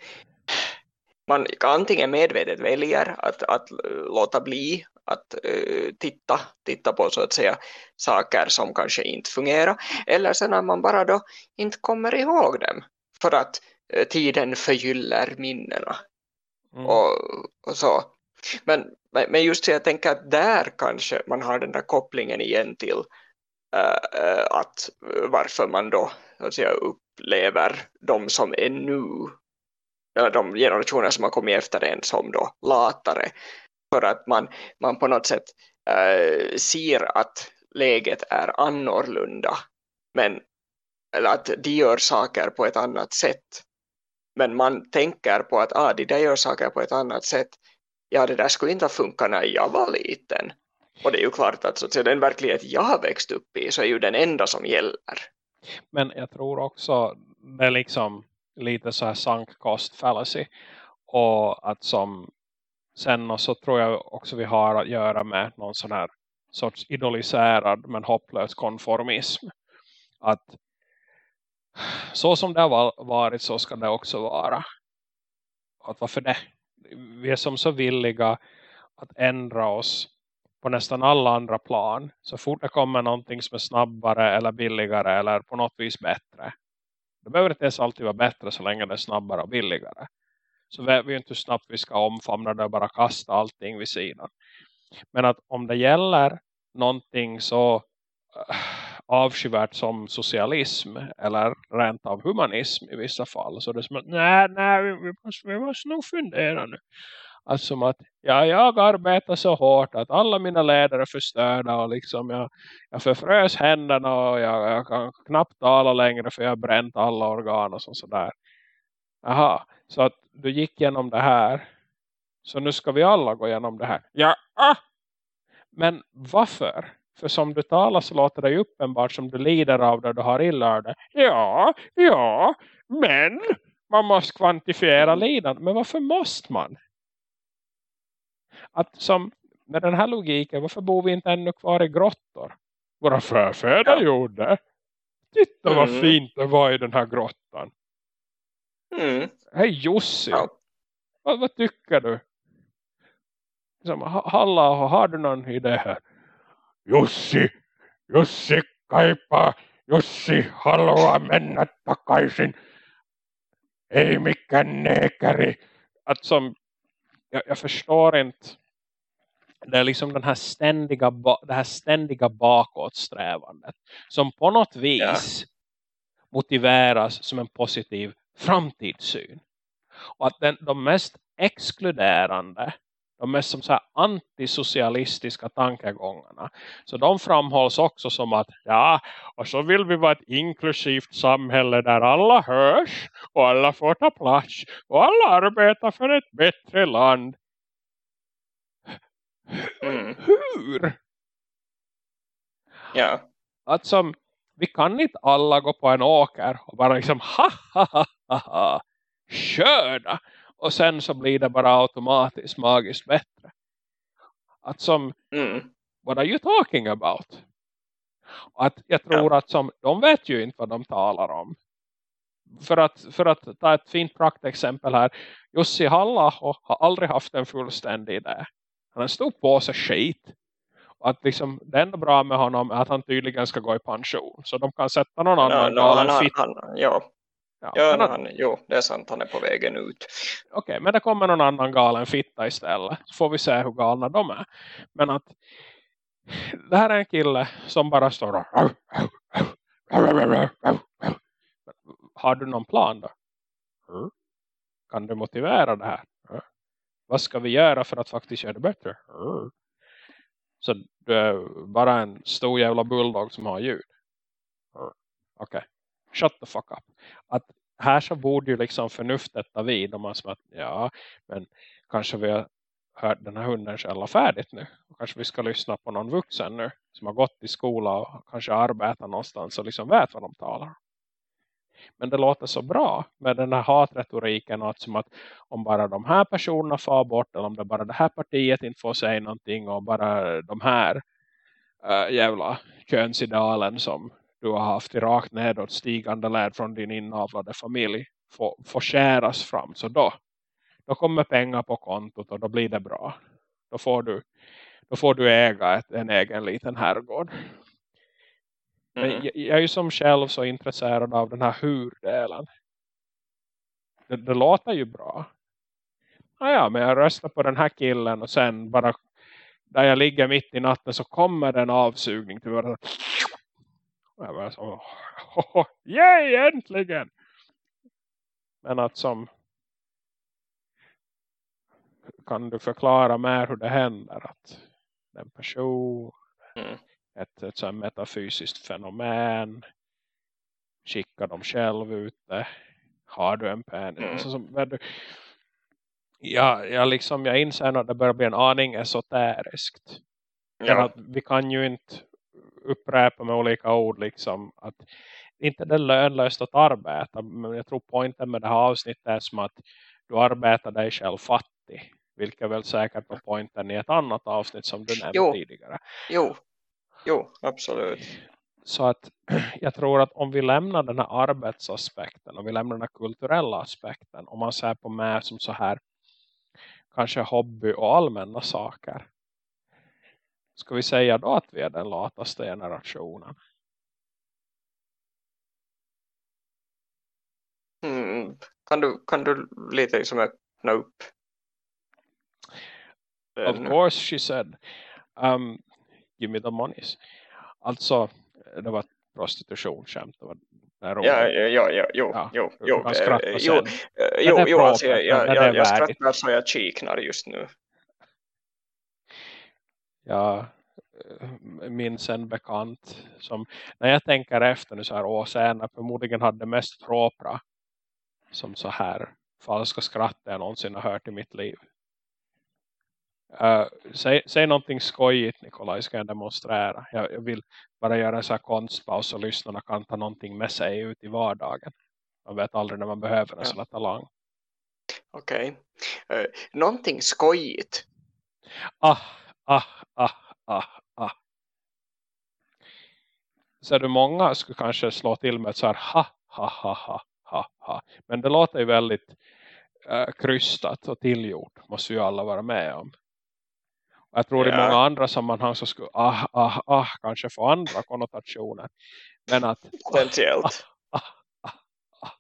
man antingen medvetet väljer att, att låta bli att uh, titta, titta på så att säga saker som kanske inte fungerar eller sen när man bara då inte kommer ihåg dem för att uh, tiden förgyller minnena mm. och, och så. Men, men just så jag tänker att där kanske man har den där kopplingen igen till äh, att varför man då att säga, upplever de som är nu eller de generationer som har kommit efter en som då latare. För att man, man på något sätt äh, ser att läget är annorlunda. Men eller att de gör saker på ett annat sätt men man tänker på att ah, de där gör saker på ett annat sätt ja det där skulle inte ha funkat när jag var liten och det är ju klart att, så att säga, den verklighet jag har växt upp i så är ju den enda som gäller. Men jag tror också det är liksom lite så här sunk cost fallacy. Och att som sen så tror jag också vi har att göra med någon sån här sorts idoliserad men hopplös konformism. Att så som det har varit så ska det också vara. Att varför det? vi är som så villiga att ändra oss på nästan alla andra plan. Så fort det kommer någonting som är snabbare eller billigare eller på något vis bättre. Det behöver inte ens alltid vara bättre så länge det är snabbare och billigare. Så vet vi inte hur snabbt vi ska omfamna det och bara kasta allting vid sidan. Men att om det gäller någonting så uh, avskyvärt som socialism eller rent av humanism i vissa fall. Så det är som att nej, nej vi, måste, vi måste nog fundera nu. Alltså som att ja, jag arbetar så hårt att alla mina ledare är förstörda och liksom jag, jag förfrös händerna och jag, jag kan knappt tala längre för jag har bränt alla organ och sådär. Jaha, så att du gick igenom det här. Så nu ska vi alla gå igenom det här. Ja, ah! Men varför? För som du talar så låter det uppenbart som du lider av det du har illa det. Ja, ja, men man måste kvantifiera lidande. Men varför måste man? Att som med den här logiken, varför bor vi inte ännu kvar i grottor? Våra förfäder ja. gjorde. Titta vad mm. fint det var i den här grottan. Mm. Hej Jussi. Ja. Vad, vad, tycker du? Som, Halla, har du någon idé här? Jussi, Jussi kaipaa, Jussi haluaa mennä takaisin. Ei mikään neekeri. Att som, jag, jag förstår inte. Det är liksom den här ständiga, det här ständiga bakåtsträvandet. Som på något vis ja. motiveras som en positiv framtidssyn. Och att den, de mest exkluderande de mest som så här antisocialistiska tankegångarna. Så de framhålls också som att ja, och så vill vi vara ett inklusivt samhälle där alla hörs och alla får ta plats och alla arbetar för ett bättre land. Mm. Hur? Ja. Att som, vi kan inte alla gå på en åker och bara liksom ha ha ha ha ha körda och sen så blir det bara automatiskt magiskt bättre. Att som, mm. what are you talking about? Att jag tror ja. att som, de vet ju inte vad de talar om. För att, för att ta ett fint praktexempel här. Jussi Hallaho har aldrig haft en fullständig idé. Han har stor på sig skit. Och att liksom, det enda bra med honom är att han tydligen ska gå i pension. Så de kan sätta någon annan ja, no, han, han, ja, Ja, ja han, jo, det är sant. Han är på vägen ut. Okej, okay, men det kommer någon annan galen fitta istället. Så får vi se hur galna de är. Men att det här är en kille som bara står och har du någon plan då? Kan du motivera det här? Vad ska vi göra för att faktiskt göra det bättre? Så du är bara en stor jävla bulldog som har ljud. Okej. Okay shut the fuck up. Att här så borde ju liksom förnuftet ta vid. om man som att, ja, men kanske vi har hört den här hunden skälla färdigt nu. Och kanske vi ska lyssna på någon vuxen nu. Som har gått i skola och kanske arbetar någonstans och liksom vet vad de talar men det låter så bra med den här hatretoriken att som att om bara de här personerna far bort eller om det bara det här partiet inte får säga någonting och bara de här äh, jävla könsidealen som du har haft i rakt nedåt stigande led från din inavlade familj får, får skäras fram. Så då, då kommer pengar på kontot och då blir det bra. Då får du, då får du äga ett, en egen liten herrgård. Mm. jag, jag, är ju som själv så intresserad av den här hur-delen. Det, det låter ju bra. Ah ja, men jag röstar på den här killen och sen bara där jag ligger mitt i natten så kommer det en avsugning till bara jag var så, oh, *laughs* yay, äntligen! Men att som kan du förklara mer hur det händer att den person mm. ett, ett sånt metafysiskt fenomen skickar dem själv ute har du en penis mm. alltså, som, du, ja, jag, liksom, jag inser att det börjar bli en aning esoteriskt ja. att vi kan ju inte upprepa med olika ord liksom att inte det är lönlöst att arbeta men jag tror poängen med det här avsnittet är som att du arbetar dig själv fattig vilket väl säkert var poängen i ett annat avsnitt som du nämnde jo. tidigare. Jo, jo, absolut. Så att *clears throat* jag tror att om vi lämnar den här arbetsaspekten och vi lämnar den här kulturella aspekten om man ser på mer som så här kanske hobby och allmänna saker. Ska vi säga då att vi är den lataste generationen? Mm. Kan, du, kan du lite liksom öppna upp? Of course she said. Um, give me the monies. Alltså, det var prostitutionsskämt. Det var Ja, ja, ja, ja, jo, Ja, jo, jo, eh, jo, eh, jo, jo, alltså, jag, jag, jag, skrattar så jag kiknar just nu. Jag eh, minns en bekant som när jag tänker efter nu så här år senare förmodligen hade mest propra som så här falska skratt jag någonsin har hört i mitt liv. Uh, säg, säg någonting skojigt Nikolaj ska jag demonstrera. Jag, jag vill bara göra en så här konstpaus och lyssnarna kan ta någonting med sig ut i vardagen. Man vet aldrig när man behöver en Ja. sån här talang. Okej. Eh, någonting skojigt. Ah, ah, ah, ah, ah. Så det många skulle kanske slå till med så här ha, ha, ha, ha, ha, ha. Men det låter ju väldigt uh, krystat och tillgjort. Måste ju alla vara med om. Och jag tror i Ja. många andra sammanhang så skulle ah, ah, ah kanske få andra konnotationer. Men att Potentiellt. ah, ah, ah.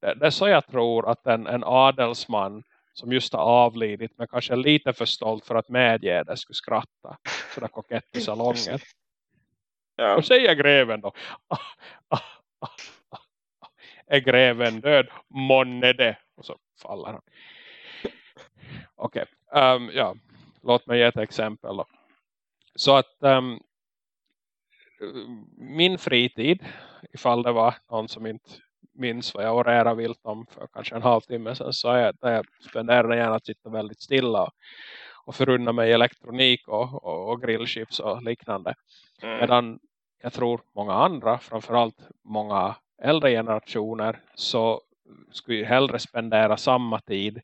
Det, det är så jag tror att en, en adelsman som just har avlidit men kanske är lite för stolt för att medge det skulle skratta sådär kokett i salongen. Ja. Och säger greven då är greven död? Månne det. Och så faller han. Okej, ehm, ja. Låt mig ge ett exempel då. Så att ehm, min fritid, ifall det var någon som inte minns vad jag orerade vilt om för kanske en halvtimme sedan så jag, där jag spenderar gärna att sitta väldigt stilla och, och förunna mig elektronik och, och, och grillchips och liknande. Mm. Medan jag tror många andra, framförallt många äldre generationer så skulle ju hellre spendera samma tid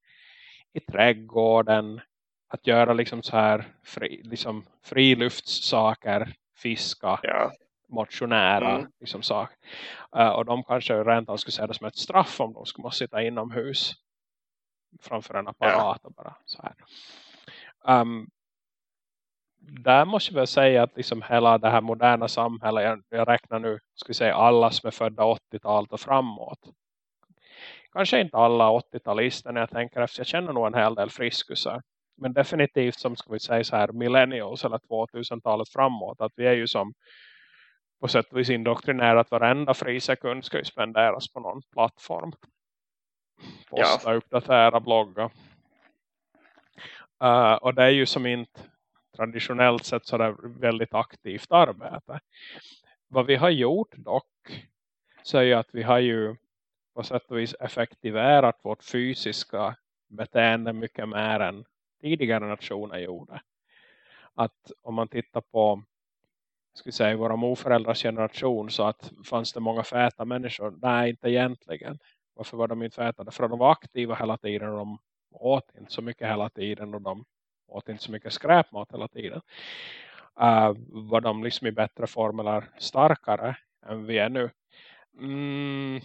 i trädgården att göra liksom så här fri, liksom friluftssaker, fiska, Ja. Motionära Mm. liksom sak. Eh, och de kanske rent av skulle säga det som ett straff om de skulle måste sitta inomhus framför en apparat och bara så här. Um, där måste jag säga att liksom hela det här moderna samhället, jag, jag räknar nu, ska säga alla som är födda 80-talet och framåt. Kanske inte alla 80-talister när jag tänker efter, jag känner nog en hel del friskusar. Men definitivt som ska vi säga så här millennials eller 2000-talet framåt, att vi är ju som på sätt och vis indoktrinerat att varenda fri sekund ska ju spenderas på någon plattform. Posta, uppdatera, blogga. Uh, och det är ju som inte traditionellt sett så där väldigt aktivt arbete. Vad vi har gjort dock så är ju att vi har ju på sätt och vis effektiverat vårt fysiska beteende mycket mer än tidigare nationer gjorde. Att om man tittar på vi säga, våra morföräldrars generation så att fanns det många fäta människor? Nej, inte egentligen. Varför var de inte fäta? Därför att de var aktiva hela tiden och de åt inte så mycket hela tiden och de åt inte så mycket skräpmat hela tiden. Uh, var de liksom i bättre form eller starkare än vi är nu? Mm,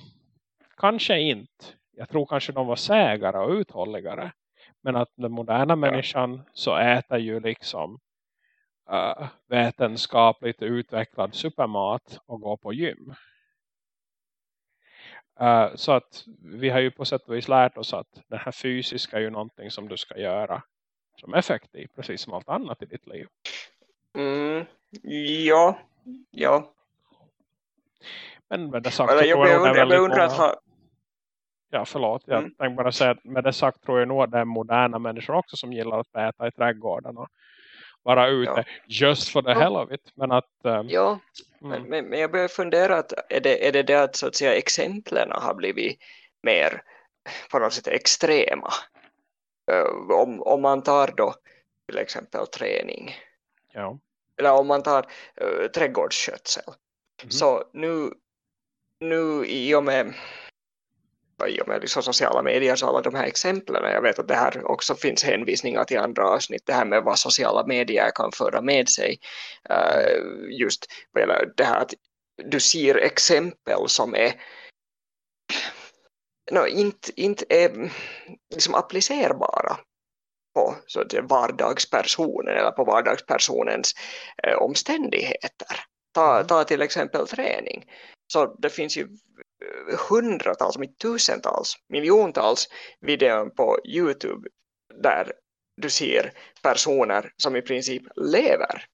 kanske inte. Jag tror kanske de var sägare och uthålligare. Men att den moderna människan så äter ju liksom uh, vetenskapligt utvecklad supermat och går på gym. Uh, så att vi har ju på sätt och vis lärt oss att det här fysiska är ju någonting som du ska göra som effektiv, precis som allt annat i ditt liv. Mm. Ja. Ja. Men med det sagt så jag tror jag jag väldigt beundrar att ha, Ja, förlåt. Jag Mm. tänkte bara säga att med det sagt tror jag nog att det är moderna människor också som gillar att äta i trädgården och vara ute just for the Ja. hell of it. Men att... eh, ja, mm, men, men, jag börjar fundera att är det, är det det att så att säga exemplen har blivit mer på något sätt extrema? Eh, Om, om man tar då till exempel träning ja. eller om man tar uh, trädgårdsskötsel Mhm. så nu, nu i och med i och med liksom sociala medier så alla de här exemplen, jag vet att det här också finns hänvisningar till andra avsnitt, det här med vad sociala medier kan föra med sig eh, just det här att du ser exempel som är no, inte, inte är liksom applicerbara på så att vardagspersonen eller på vardagspersonens eh, omständigheter. Ta, mm. ta till exempel träning. Så det finns ju hundratals, tusentals, miljontals videon på Youtube där du ser personer som i princip lever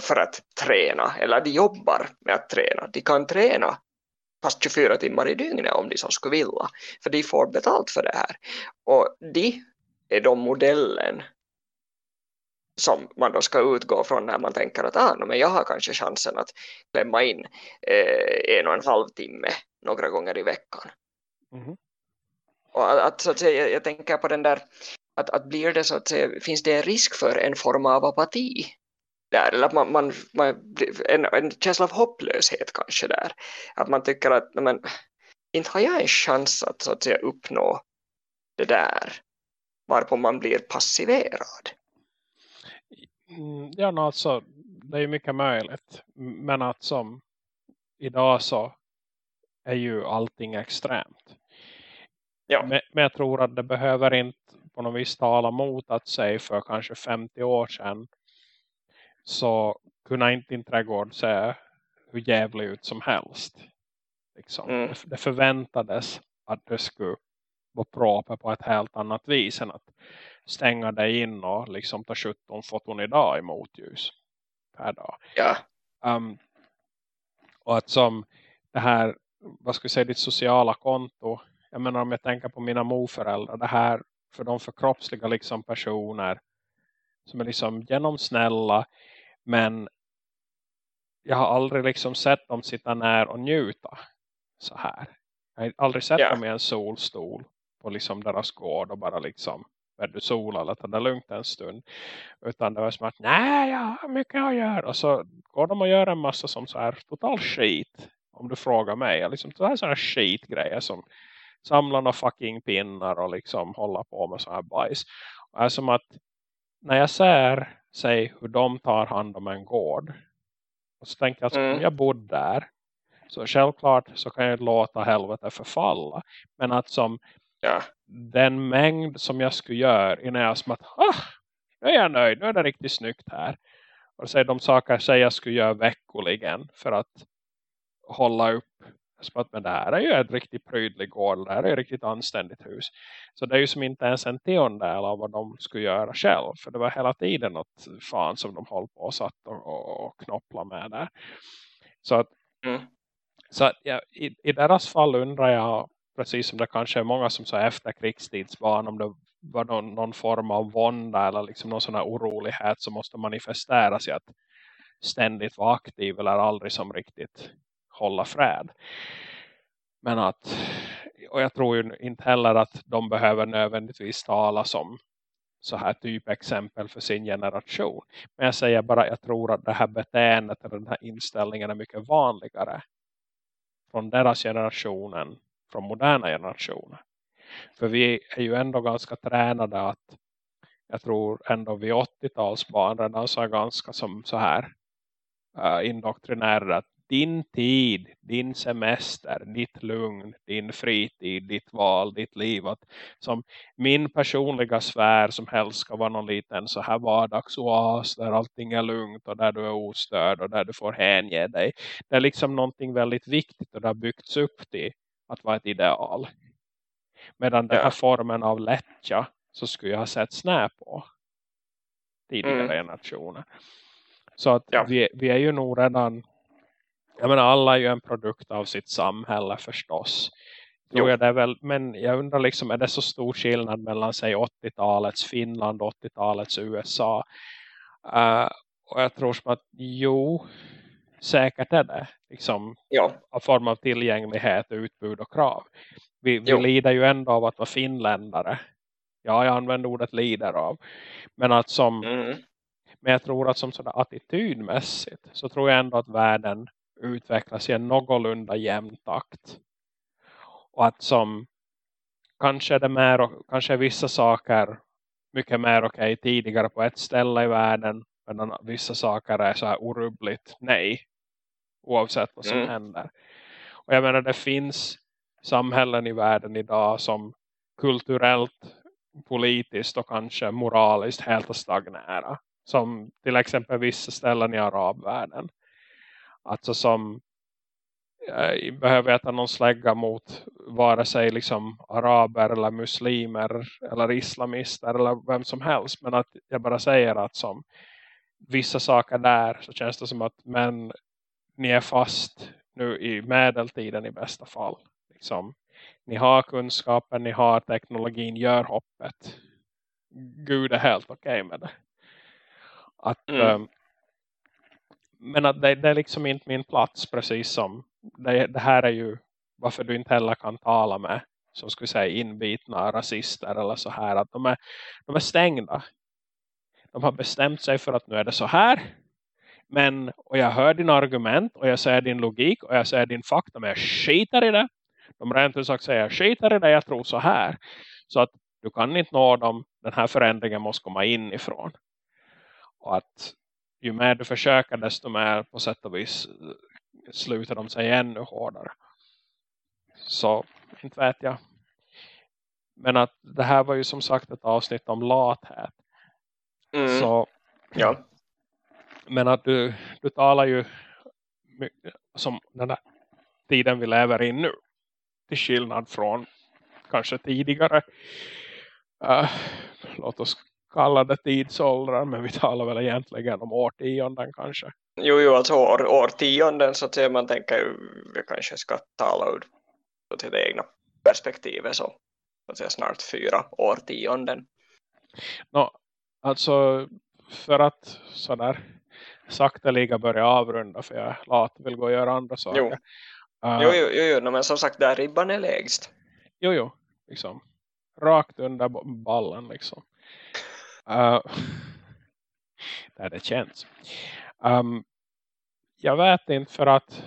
för att träna eller de jobbar med att träna. De kan träna fast 24 timmar i dygnet om de så skulle vilja. För de får betalt för det här. Och de är de modellen som man då ska utgå från när man tänker att ah, men jag har kanske chansen att klämma in eh, en och en halv timme några gånger i veckan. Mm. Och att, att, så att säga, jag tänker på den där att, att blir det så att säga, finns det en risk för en form av apati där, eller att man, man, man en, en känsla av hopplöshet kanske där, att man tycker att men, inte har jag en chans att så att säga uppnå det där varpå man blir passiverad. Mm, ja, no, alltså, det är mycket möjligt. Men att som idag så är ju allting extremt. Ja. Men, men jag tror att det behöver inte på något vis tala mot att säga för kanske 50 år sedan så kunde inte din trädgård se hur jävlig ut som helst. Liksom. Mm. Det, det förväntades att det skulle vara proper på ett helt annat vis än att stänga dig in och liksom ta 17 foton idag i motljus per dag. Ja. Um, och att som det här, vad ska jag säga, ditt sociala konto. Jag menar om jag tänker på mina morföräldrar. Det här för de förkroppsliga liksom personer som är liksom genomsnälla men jag har aldrig liksom sett dem sitta när och njuta så här. Jag har aldrig sett yeah. dem i en solstol på liksom deras gård och bara liksom är du sola eller ta det lugnt en stund. Utan det var som att nej jag har mycket att göra. Och så går de och gör en massa som så här total skit. Om du frågar mig. Liksom, det här är sådana skitgrejer som samla några fucking pinnar och liksom hålla på med så här bajs. Och är som att när jag ser sig hur de tar hand om en gård och så tänker jag att mm. om jag bodde där så självklart så kan jag låta helvete förfalla. Men att som ja. Den mängd som jag skulle göra innan jag som att ah, nu är jag nöjd, nu är det riktigt snyggt här. Och så är de saker som jag skulle göra veckoligen för att hålla upp som att, men det här är ju ett riktigt prydlig gård. Det här är ett riktigt anständigt hus. Så det är ju som inte ens en tiondel av vad de skulle göra själv. För det var hela tiden något fan som de höll på och satt och, och, och knoppla med där. Så att, mm. så att ja, i, i deras fall undrar jag precis som det kanske är många som sa efter krigstidsbarn om det var någon, någon form av vånda eller liksom någon sån här orolighet som måste manifesteras i att ständigt vara aktiv eller aldrig som riktigt hålla fred. Men att, och jag tror ju inte heller att de behöver nödvändigtvis tala som så här typexempel för sin generation. Men jag säger bara, jag tror att det här beteendet eller den här inställningen är mycket vanligare från deras generationen, från moderna generationer. För vi är ju ändå ganska tränade att jag tror ändå vi 80-talsbarn redan så är ganska som så här eh, uh, indoktrinerade att din tid, din semester, ditt lugn, din fritid, ditt val, ditt liv. Att som min personliga sfär som helst ska vara någon liten så här vardagsoas där allting är lugnt och där du är ostörd och där du får hänge dig. Det är liksom någonting väldigt viktigt och det har byggts upp till att vara ett ideal. Medan ja. den här formen av lättja så skulle jag ha sett snä på tidigare mm. generationer. Så att ja. vi, vi är ju nog redan jag menar alla är ju en produkt av sitt samhälle förstås. Tror jag det väl, men jag undrar liksom, är det så stor skillnad mellan sig 80-talets Finland och 80-talets USA? Uh, och jag tror som att jo, säkert är det. Liksom, ja. Av form av tillgänglighet, utbud och krav. Vi, vi lider ju ändå av att vara finländare. Ja, jag använder ordet lider av. Men att som mm. Men jag tror att som sådär attitydmässigt så tror jag ändå att världen utvecklas i en någorlunda jämn takt. Och att som kanske är det mer, kanske är vissa saker mycket mer okej okay, tidigare på ett ställe i världen. Medan vissa saker är så här orubbligt nej. Oavsett vad som mm. händer. Och jag menar det finns samhällen i världen idag som kulturellt politiskt och kanske moraliskt helt att stagnera. Som till exempel vissa ställen i arabvärlden. Alltså som äh, behöver äta någon slägga mot vare sig liksom araber eller muslimer eller islamister eller vem som helst. Men att jag bara säger att som vissa saker där så känns det som att men ni är fast nu i medeltiden i bästa fall. Liksom, ni har kunskapen, ni har teknologin, gör hoppet. Gud är helt okej okay med det. Att, mm. um, men att det, det, är liksom inte min plats precis som det, det, här är ju varför du inte heller kan tala med som skulle säga inbitna rasister eller så här att de är, de är stängda de har bestämt sig för att nu är det så här men, och jag hör din argument och jag ser din logik och jag ser din fakta men jag skiter i det de rent ut sagt säger skiter i det jag tror så här så att du kan inte nå dem den här förändringen måste komma inifrån och att ju mer du försöker desto mer på sätt och vis eh, sluter slutar de sig ännu hårdare. Så inte vet jag. Men att det här var ju som sagt ett avsnitt om lathet. Mm. Så, ja. Men att du, du talar ju som den där tiden vi lever in nu. Till skillnad från kanske tidigare. Uh, låt oss kalla det tidsåldrar men vi talar väl egentligen om årtionden kanske. Jo, jo alltså år, årtionden så att man tänker vi kanske ska tala ut till det egna perspektivet så att säga snart fyra årtionden. No, alltså för att sådär sakteliga börja avrunda för jag lat vill gå och göra andra saker. Jo, uh, jo, jo, jo, jo men som sagt där ribban är lägst. Jo, jo, liksom rakt under ballen liksom. Uh, *laughs* där det känns. Um, jag vet inte för att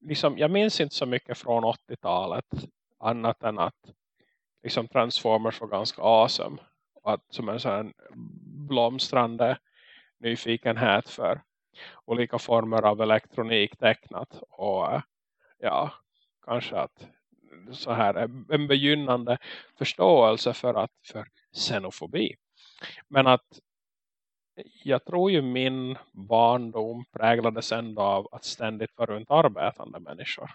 liksom, jag minns inte så mycket från 80-talet annat än att liksom Transformers var ganska awesome. Att, som en sån blomstrande nyfikenhet för olika former av elektronik tecknat. Och ja, kanske att så här en begynnande förståelse för att för xenofobi. Men att jag tror ju min barndom präglades ändå av att ständigt vara runt arbetande människor.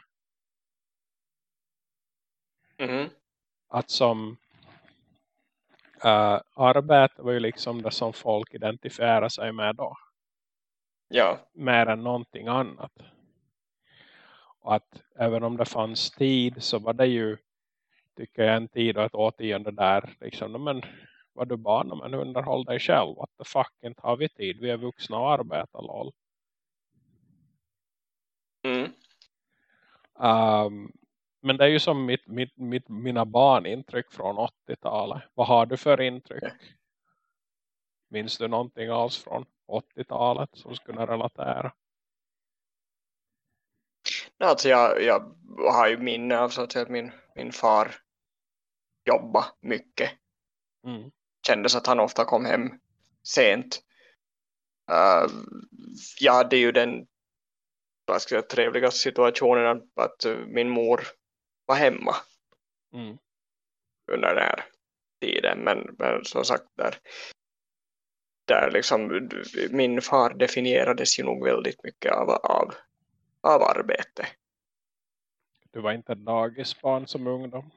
Mm. Att som uh, arbete var ju liksom det som folk identifierar sig med då. Ja. Mer än någonting annat. Och att även om det fanns tid så var det ju tycker jag en tid och ett årtionde där liksom, men vad du barn men underhåll dig själv. What the fuck, inte har vi tid. Vi är vuxna och arbetar, lol. Mm. Um, men det är ju som mitt, mitt, mitt, mina barnintryck från 80-talet. Vad har du för intryck? Minns du någonting alls från 80-talet som skulle relatera? Alltså jag, jag har ju minne av så att min, min far jobba mycket. Mm kändes att han ofta kom hem sent. Uh, jag hade ju den vad ska jag, trevliga situationen att min mor var hemma mm. under den här tiden. Men, men som sagt, där, där liksom, min far definierades ju nog väldigt mycket av, av, av arbete. Du var inte dagisbarn som ungdom?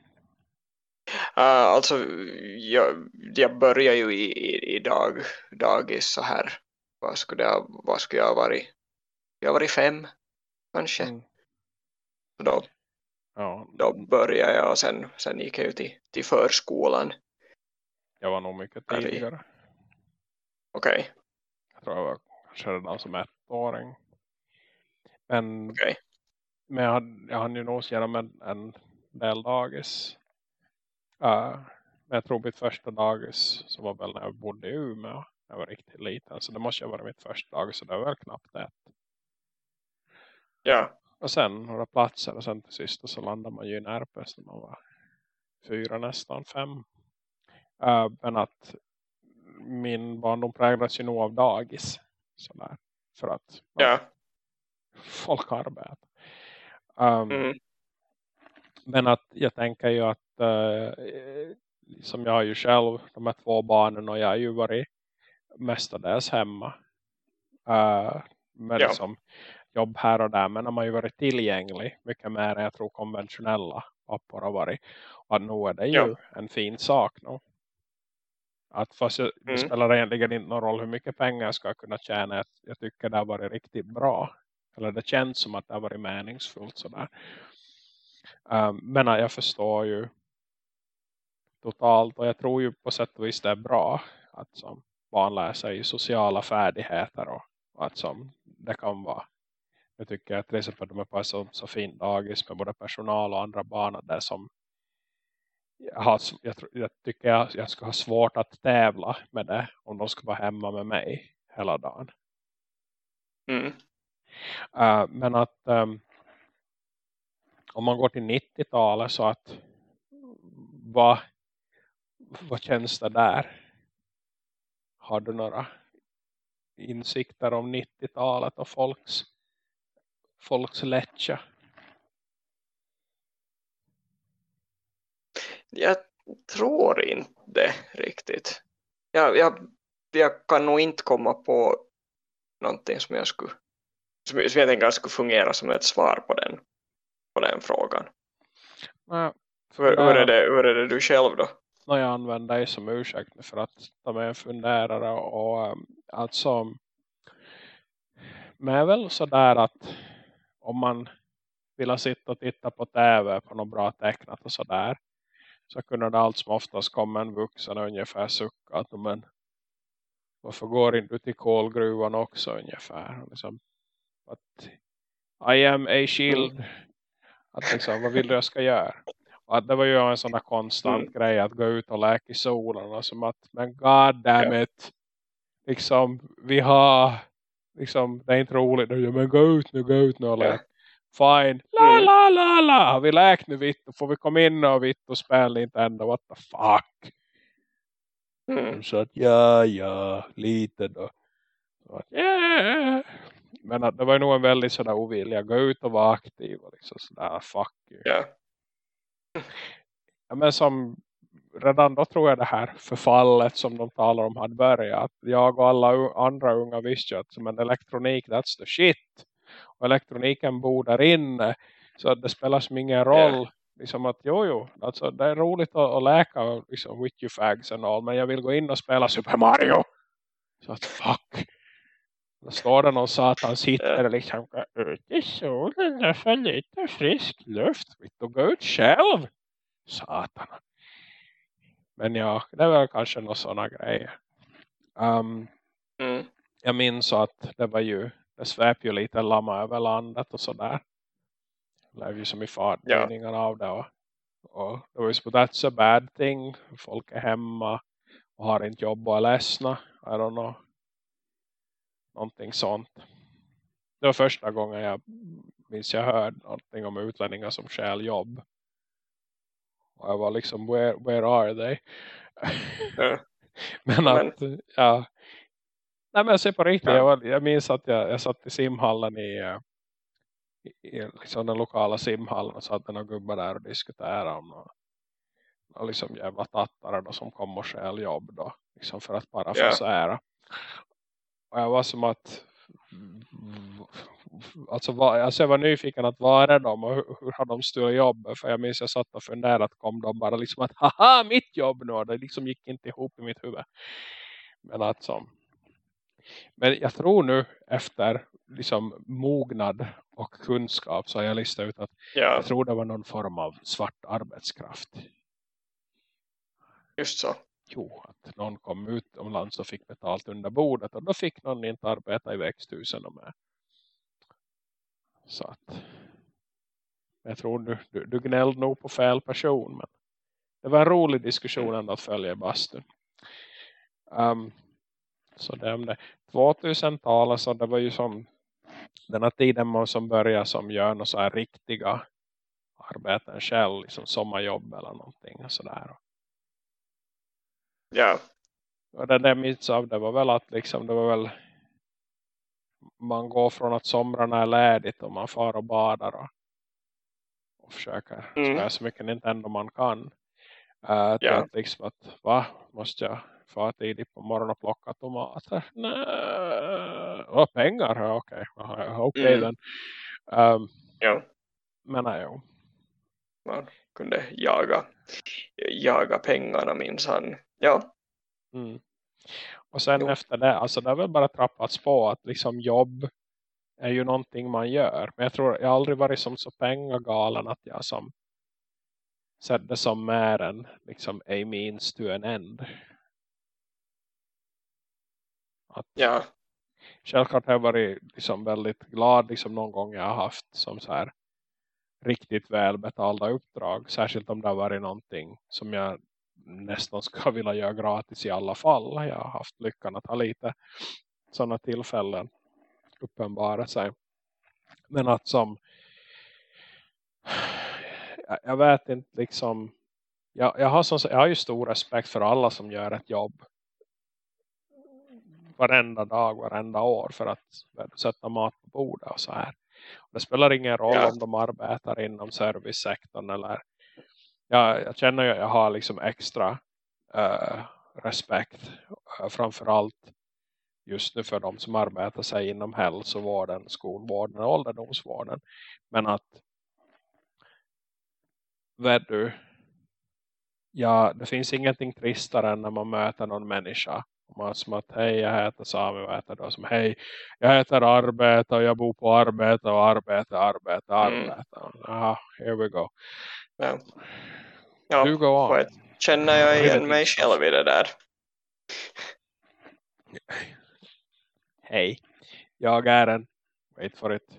Uh, alltså jag, jag börjar ju i, i, i dag, dagis så här. Vad skulle jag, vad skulle jag ha varit? Jag har varit fem kanske. Mm. Då, ja. då började jag och sen, sen gick jag ju till, till förskolan. Jag var nog mycket tidigare. Okej. Okay. Jag tror jag var kanske redan som ettåring. Men, okay. men jag, hade, jag hade ju nog genom en, en del dagis Uh, men jag tror mitt första dagis så var väl när jag bodde i Umeå. Jag var riktigt liten. Så det måste ju vara mitt första dagis. Så det var väl knappt ett. Ja. Och sen några platser. Och sen till sist så landade man ju i Närpes när man var fyra nästan fem. Uh, men att min barndom präglas ju nog av dagis. Sådär. För att ja. folk arbetar. Um, mm. Men att jag tänker ju att uh, som jag har ju själv de här två barnen och jag har ju varit mestadels hemma. Uh, med ja. liksom jobb här och där. Men de har ju varit tillgänglig mycket mer än jag tror konventionella pappor har varit. Och nu är det ju ja. en fin sak nu. Att fast jag, det mm. spelar egentligen inte någon roll hur mycket pengar jag ska kunna tjäna. Jag, jag tycker det har varit riktigt bra. Eller det känns som att det har varit meningsfullt sådär. Um, men jag förstår ju totalt. Och jag tror ju på sätt och vis det är bra. Att som barn lär sig sociala färdigheter. Och, och att som det kan vara. Jag tycker att till exempel de är på så, så fin dagis med både personal och andra barn. Där som jag, har, jag, jag tycker jag, jag ska ha svårt att tävla med det om de ska vara hemma med mig hela dagen. Mm. Uh, men att um, om man går till 90-talet så att vad, vad känns det där? Har du några insikter om 90-talet och folks folks lättja? Jag tror inte riktigt. Jag, jag, jag kan nog inte komma på någonting som jag skulle som jag tänker skulle fungera som ett svar på den, på den frågan. Ja, hur, hur, är det, hur är det du själv då? jag använder dig som ursäkt för att ta med en funderare och um, alltså men är väl sådär att om man vill sitta och titta på tv på något bra tecknat och sådär så kunde det allt som oftast komma en vuxen och ungefär sucka att men varför går inte du till kolgruvan också? ungefär. Liksom, att I am a shield. Mm. att liksom, vad vill du jag ska göra? Och att det var ju en sån där konstant mm. grej att gå ut och läka i solen och som att, men god damn it. Liksom, vi har liksom, det är inte roligt. Nu, men gå ut nu, gå ut nu och läk fine, la la la la, har vi läkt nu vitt, får vi komma in och vitt och spela inte ändå, what the fuck? Mm. så att ja, ja, lite då. Så att, yeah. men att det var nog en väldigt sådär ovilja, gå ut och vara aktiv och liksom sådär, fuck you. Yeah. ja, men som redan då tror jag det här förfallet som de talar om hade börjat. Jag och alla andra unga visste att som en elektronik, that's the shit och elektroniken bor där inne. Så att det spelar som ingen roll. Yeah. Liksom att jo jo, alltså det är roligt att, att läka liksom, with you fags and all. Men jag vill gå in och spela Super Mario. Så att fuck. Då står det någon satan sitter och liksom ut i solen för lite frisk luft. Vill du gå ut själv? Satan. Men ja, det väl kanske några sådana grejer. Um, mm. Jag minns att det var ju det svep ju lite lamma över landet och sådär. Det blev ju som i fartmeningarna ja. av det. Och, och det var ju så that's a bad thing. Folk är hemma och har inte jobb och är ledsna. I don't know. Någonting sånt. Det var första gången jag minns jag hörde någonting om utlänningar som skäl jobb. Och jag var liksom, where, where are they? Ja. *laughs* Men att, Men... ja, Nej men jag ser på riktigt. Ja. Jag, jag minns att jag, jag satt i simhallen i, eh, i, i liksom den lokala simhallen och satt några gubbar där och diskuterade om några, några liksom jävla tattare då, som kom och skäl jobb då. Liksom för att bara ja. försära. Och jag var som att alltså, var, alltså jag var nyfiken att vad är de och hur, hur har de stulit jobbet för jag minns jag satt och funderade att kom de bara liksom att haha mitt jobb nu det liksom gick inte ihop i mitt huvud men som men jag tror nu efter liksom mognad och kunskap så har jag listat ut att ja. jag tror det var någon form av svart arbetskraft. Just så. Jo, att någon kom utomlands och fick betalt under bordet och då fick någon inte arbeta i växthusen och med. Så att jag tror du, du, du gnällde nog på fel person men det var en rolig diskussion ändå att följa i bastun. Um, så det om det 2000-talet så det var ju som den här tiden man som börjar som gör några så här riktiga arbeten själv, liksom sommarjobb eller någonting och sådär. Ja. Och det där minns av det var väl att liksom det var väl man går från att somrarna är ledigt och man far och badar och, och försöker mm. spela så mycket Nintendo man kan. Uh, till Ja. att liksom att, va? Måste jag få tidigt på morgonen och plocka tomater? Nej. Åh, pengar? Okej, okay. okej Mm. den. Um, Ja, men nej, jo. man kunde jaga, jaga pengarna minsann. Ja, Mm. Och sen Jo. efter det, alltså det har väl bara trappats på att liksom jobb är ju någonting man gör. Men jag tror, jag har aldrig varit som så pengagalen att jag som sett det som mer än liksom a means to an end. Att, ja, Självklart har jag varit liksom väldigt glad liksom någon gång jag har haft som så här riktigt välbetalda uppdrag. Särskilt om det har varit någonting som jag nästan ska *laughs* vilja göra gratis i alla fall. Jag har haft lyckan att ha lite sådana tillfällen uppenbara sig. Men att som *sighs* jag, vet inte liksom jag, jag, har som, jag har ju stor respekt för alla som gör ett jobb varenda dag, varenda år för att sätta mat på bordet och så här. Det spelar ingen roll Ja. om de arbetar inom servicesektorn eller ja, jag känner att jag har liksom extra eh, respekt uh, framförallt just nu för de som arbetar sig inom hälsovården, skolvården och ålderdomsvården. Men att vet du ja, det finns ingenting tristare än när man möter någon människa man som att hej jag heter Sami och heter då som hej jag heter arbete och jag bor på arbete och arbete, arbete, Mm. arbete. Aha, here we go. Ja. ja Du och ett- känner jag igen mig själv i det där. Hej, jag är en wait for it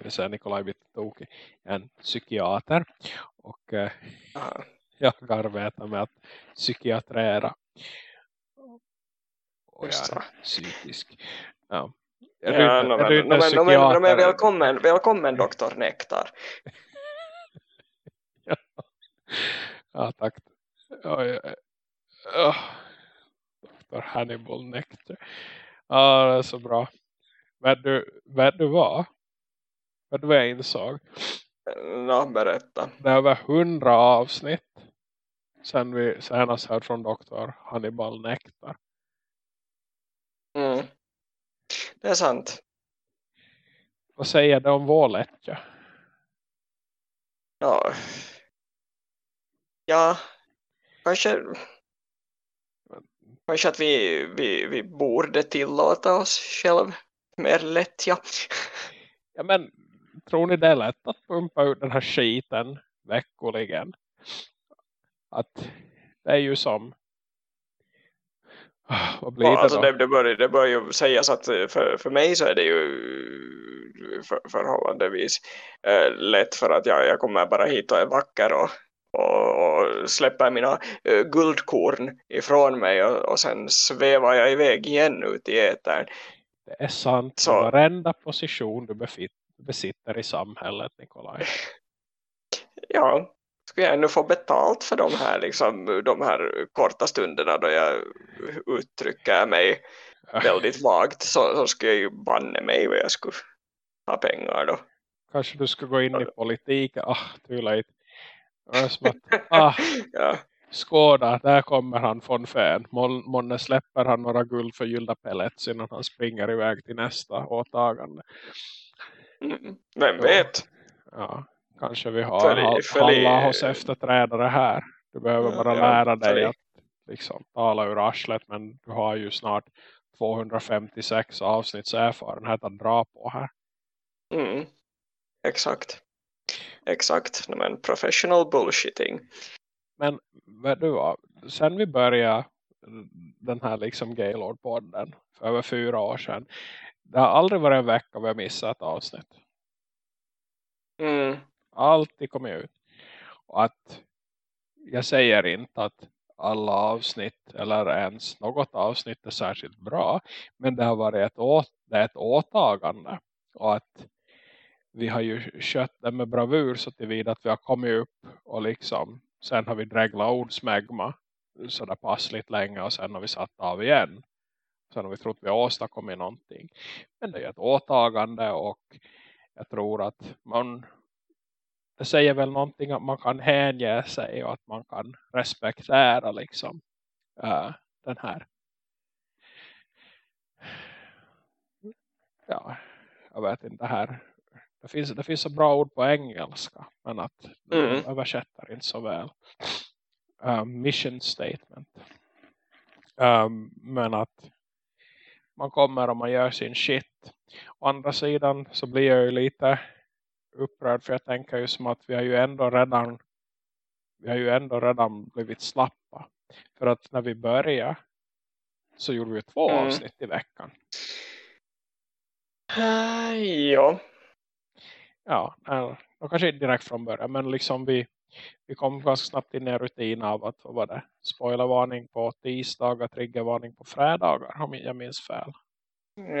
det säger Nikolaj Vittokki en psykiater och eh, Aha. *laughs* jag arbetar med att psykiatrera och jag är psykisk ja. Är Ja, du inte, no, är men, du inte no, en men, no, men, no, men psykiater? välkommen, välkommen doktor Nektar. *laughs* Ja, tack. Oj, oj. Oh. Dr. Hannibal Nectar. Ja, det är så bra. Vet du, vet du vad? Vet du vad jag insåg? Nå, berätta. Det är över hundra avsnitt sen vi senast hörde från Dr. Hannibal Nectar. Mm. Det är sant. Vad säger det om vår lättja? Ja, ja kanske, kanske att vi, vi, vi borde tillåta oss själv mer lätt, ja. Ja, men tror ni det är lätt att pumpa ut den här skiten veckoligen? Att det är ju som Ah, vad blir Ja, det alltså det, det, bör, det bör ju sägas att eh, för, för mig så är det ju för, förhållandevis eh, lätt för att jag, jag kommer bara hit och är vacker och, och, släpper mina guldkorn ifrån mig och, och sen svävar jag iväg igen ut i etern. Det är sant. Så-. Varenda position du besitter i samhället, Nikolaj. *laughs* Ja, ska jag ännu få betalt för de här, liksom, de här korta stunderna då jag uttrycker mig väldigt vagt så, så ska jag ju banne mig vad jag skulle ha pengar då. Kanske du ska gå in i politiken. Ah, too late. Som att, ah, *laughs* ja. skåda, där kommer han från fän. Mån- Månne släpper han några guldförgyllda pellets innan han springer iväg till nästa åtagande. Mm, Vem Ja. vet? Ja, kanske vi har i- Halla hos efterträdare här. Du behöver bara ja, lära dig att liksom, tala ur arslet. Men du har ju snart 256 avsnitts erfarenhet att dra på här. Mm. Exakt. Exakt. Men professional bullshitting. Men vet du vad? Sen vi började den här liksom Gaylord-podden för över fyra år sedan. Det har aldrig varit en vecka vi har missat avsnitt. Mm. Alltid kommit ut. Och att jag säger inte att alla avsnitt eller ens något avsnitt är särskilt bra. Men det har varit ett, å, det är ett åtagande. Och att vi har ju kött det med bravur så tillvida att vi har kommit upp och liksom sen har vi dräglat ordsmägma sådär passligt länge och sen har vi satt av igen. Sen har vi trott vi har åstadkommit någonting. Men det är ett åtagande och jag tror att man det säger väl någonting att man kan hänge sig och att man kan respektera liksom äh, den här ja, jag vet inte här det finns, det finns så bra ord på engelska men att mm. översätter inte så väl. Um, mission statement. Um, men att man kommer och man gör sin shit. Å andra sidan så blir jag ju lite upprörd för jag tänker ju som att vi har ju ändå redan vi har ju ändå redan blivit slappa. För att när vi började så gjorde vi två mm. avsnitt i veckan. Uh, ja ja, och kanske inte direkt från början men liksom vi, vi kom ganska snabbt in i en rutin av att vad var det? Spoilervarning på tisdagar, triggervarning på fredagar om jag minns fel. Uh,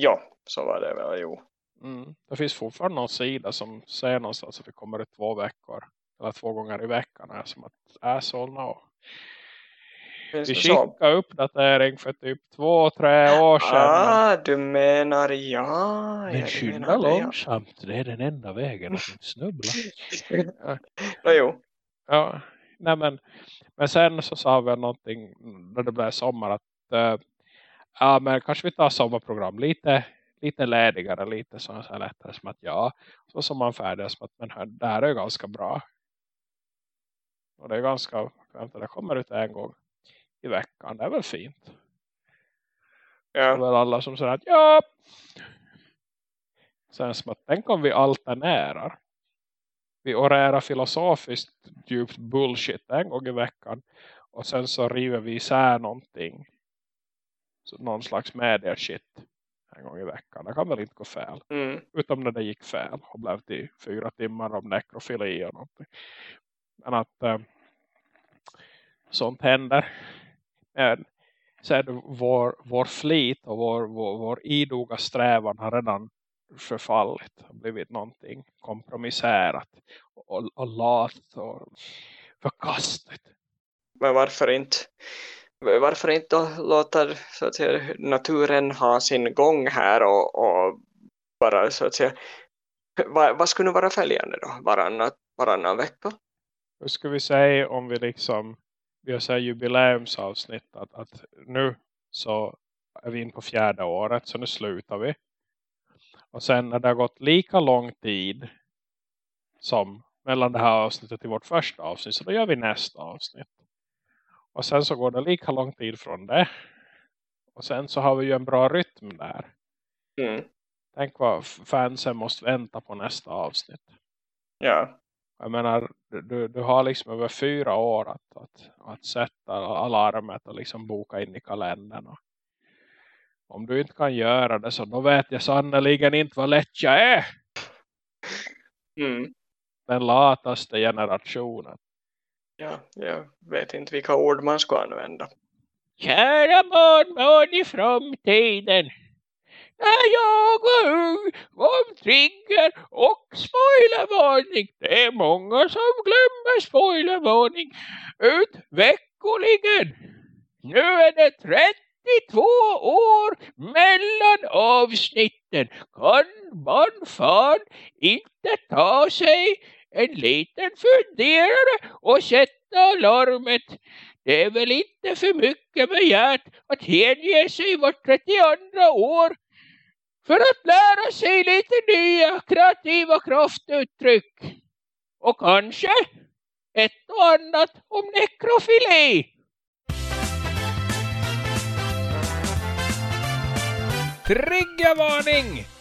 ja, så var det väl, jo. Mm. Det finns fortfarande någon sida som säger någonstans att vi kommer ut två veckor eller två gånger i veckan är som att asshole no. Vi skickade uppdatering för typ två, tre år sedan. Ah, du menar ja. Men skynda långsamt. Ja. Det är den enda vägen att snubbla. ja. ja, jo. Ja, nej men, men sen så sa vi någonting när det blev sommar att uh, ja men kanske vi tar sommarprogram lite lite ledigare, lite så här lättare som att ja, så som man färdig som att men här, det här är ganska bra. Och det är ganska, vänta, det kommer ut en gång i veckan. Det är väl fint. Ja. Det är väl alla som säger att ja. Sen som att tänk om vi alternerar. Vi orerar filosofiskt djupt bullshit en gång i veckan. Och sen så river vi isär någonting. Så någon slags media shit en gång i veckan. Det kan väl inte gå fel. Mm. Utom när det gick fel och blev till fyra timmar om nekrofili och någonting. Men att äh, sånt händer. Så är vår, vår flit och vår, vår, vår idoga strävan har redan förfallit. Har blivit någonting kompromisserat och, och lat och förkastligt. Men varför inte varför inte låta så att säga, naturen ha sin gång här och, och bara så att säga vad, vad skulle vara följande då? Varannan, varannan vecka? Hur ska vi säga om vi liksom vi har så jubileumsavsnitt att, att nu så är vi in på fjärde året så nu slutar vi. Och sen när det har gått lika lång tid som mellan det här avsnittet till vårt första avsnitt så då gör vi nästa avsnitt. Och sen så går det lika lång tid från det. Och sen så har vi ju en bra rytm där. Mm. Tänk vad fansen måste vänta på nästa avsnitt. Ja. Jag menar, du, du har liksom över fyra år att, att, att sätta alarmet och liksom boka in i kalendern. Och om du inte kan göra det så då vet jag sannoliken inte vad lätt jag är. Mm. Den lataste generationen. Ja, jag vet inte vilka ord man ska använda. Kära barnbarn i framtiden. När jag var ung kom trigger och spoilervarning. Det är många som glömmer spoilervarning utveckoligen. Nu är det 32 år mellan avsnitten. Kan man fan inte ta sig en liten funderare och sätta alarmet. Det är väl inte för mycket begärt att hänge sig vart 32 år för att lära sig lite nya kreativa kraftuttryck. Och kanske ett och annat om nekrofili. Triggervarning!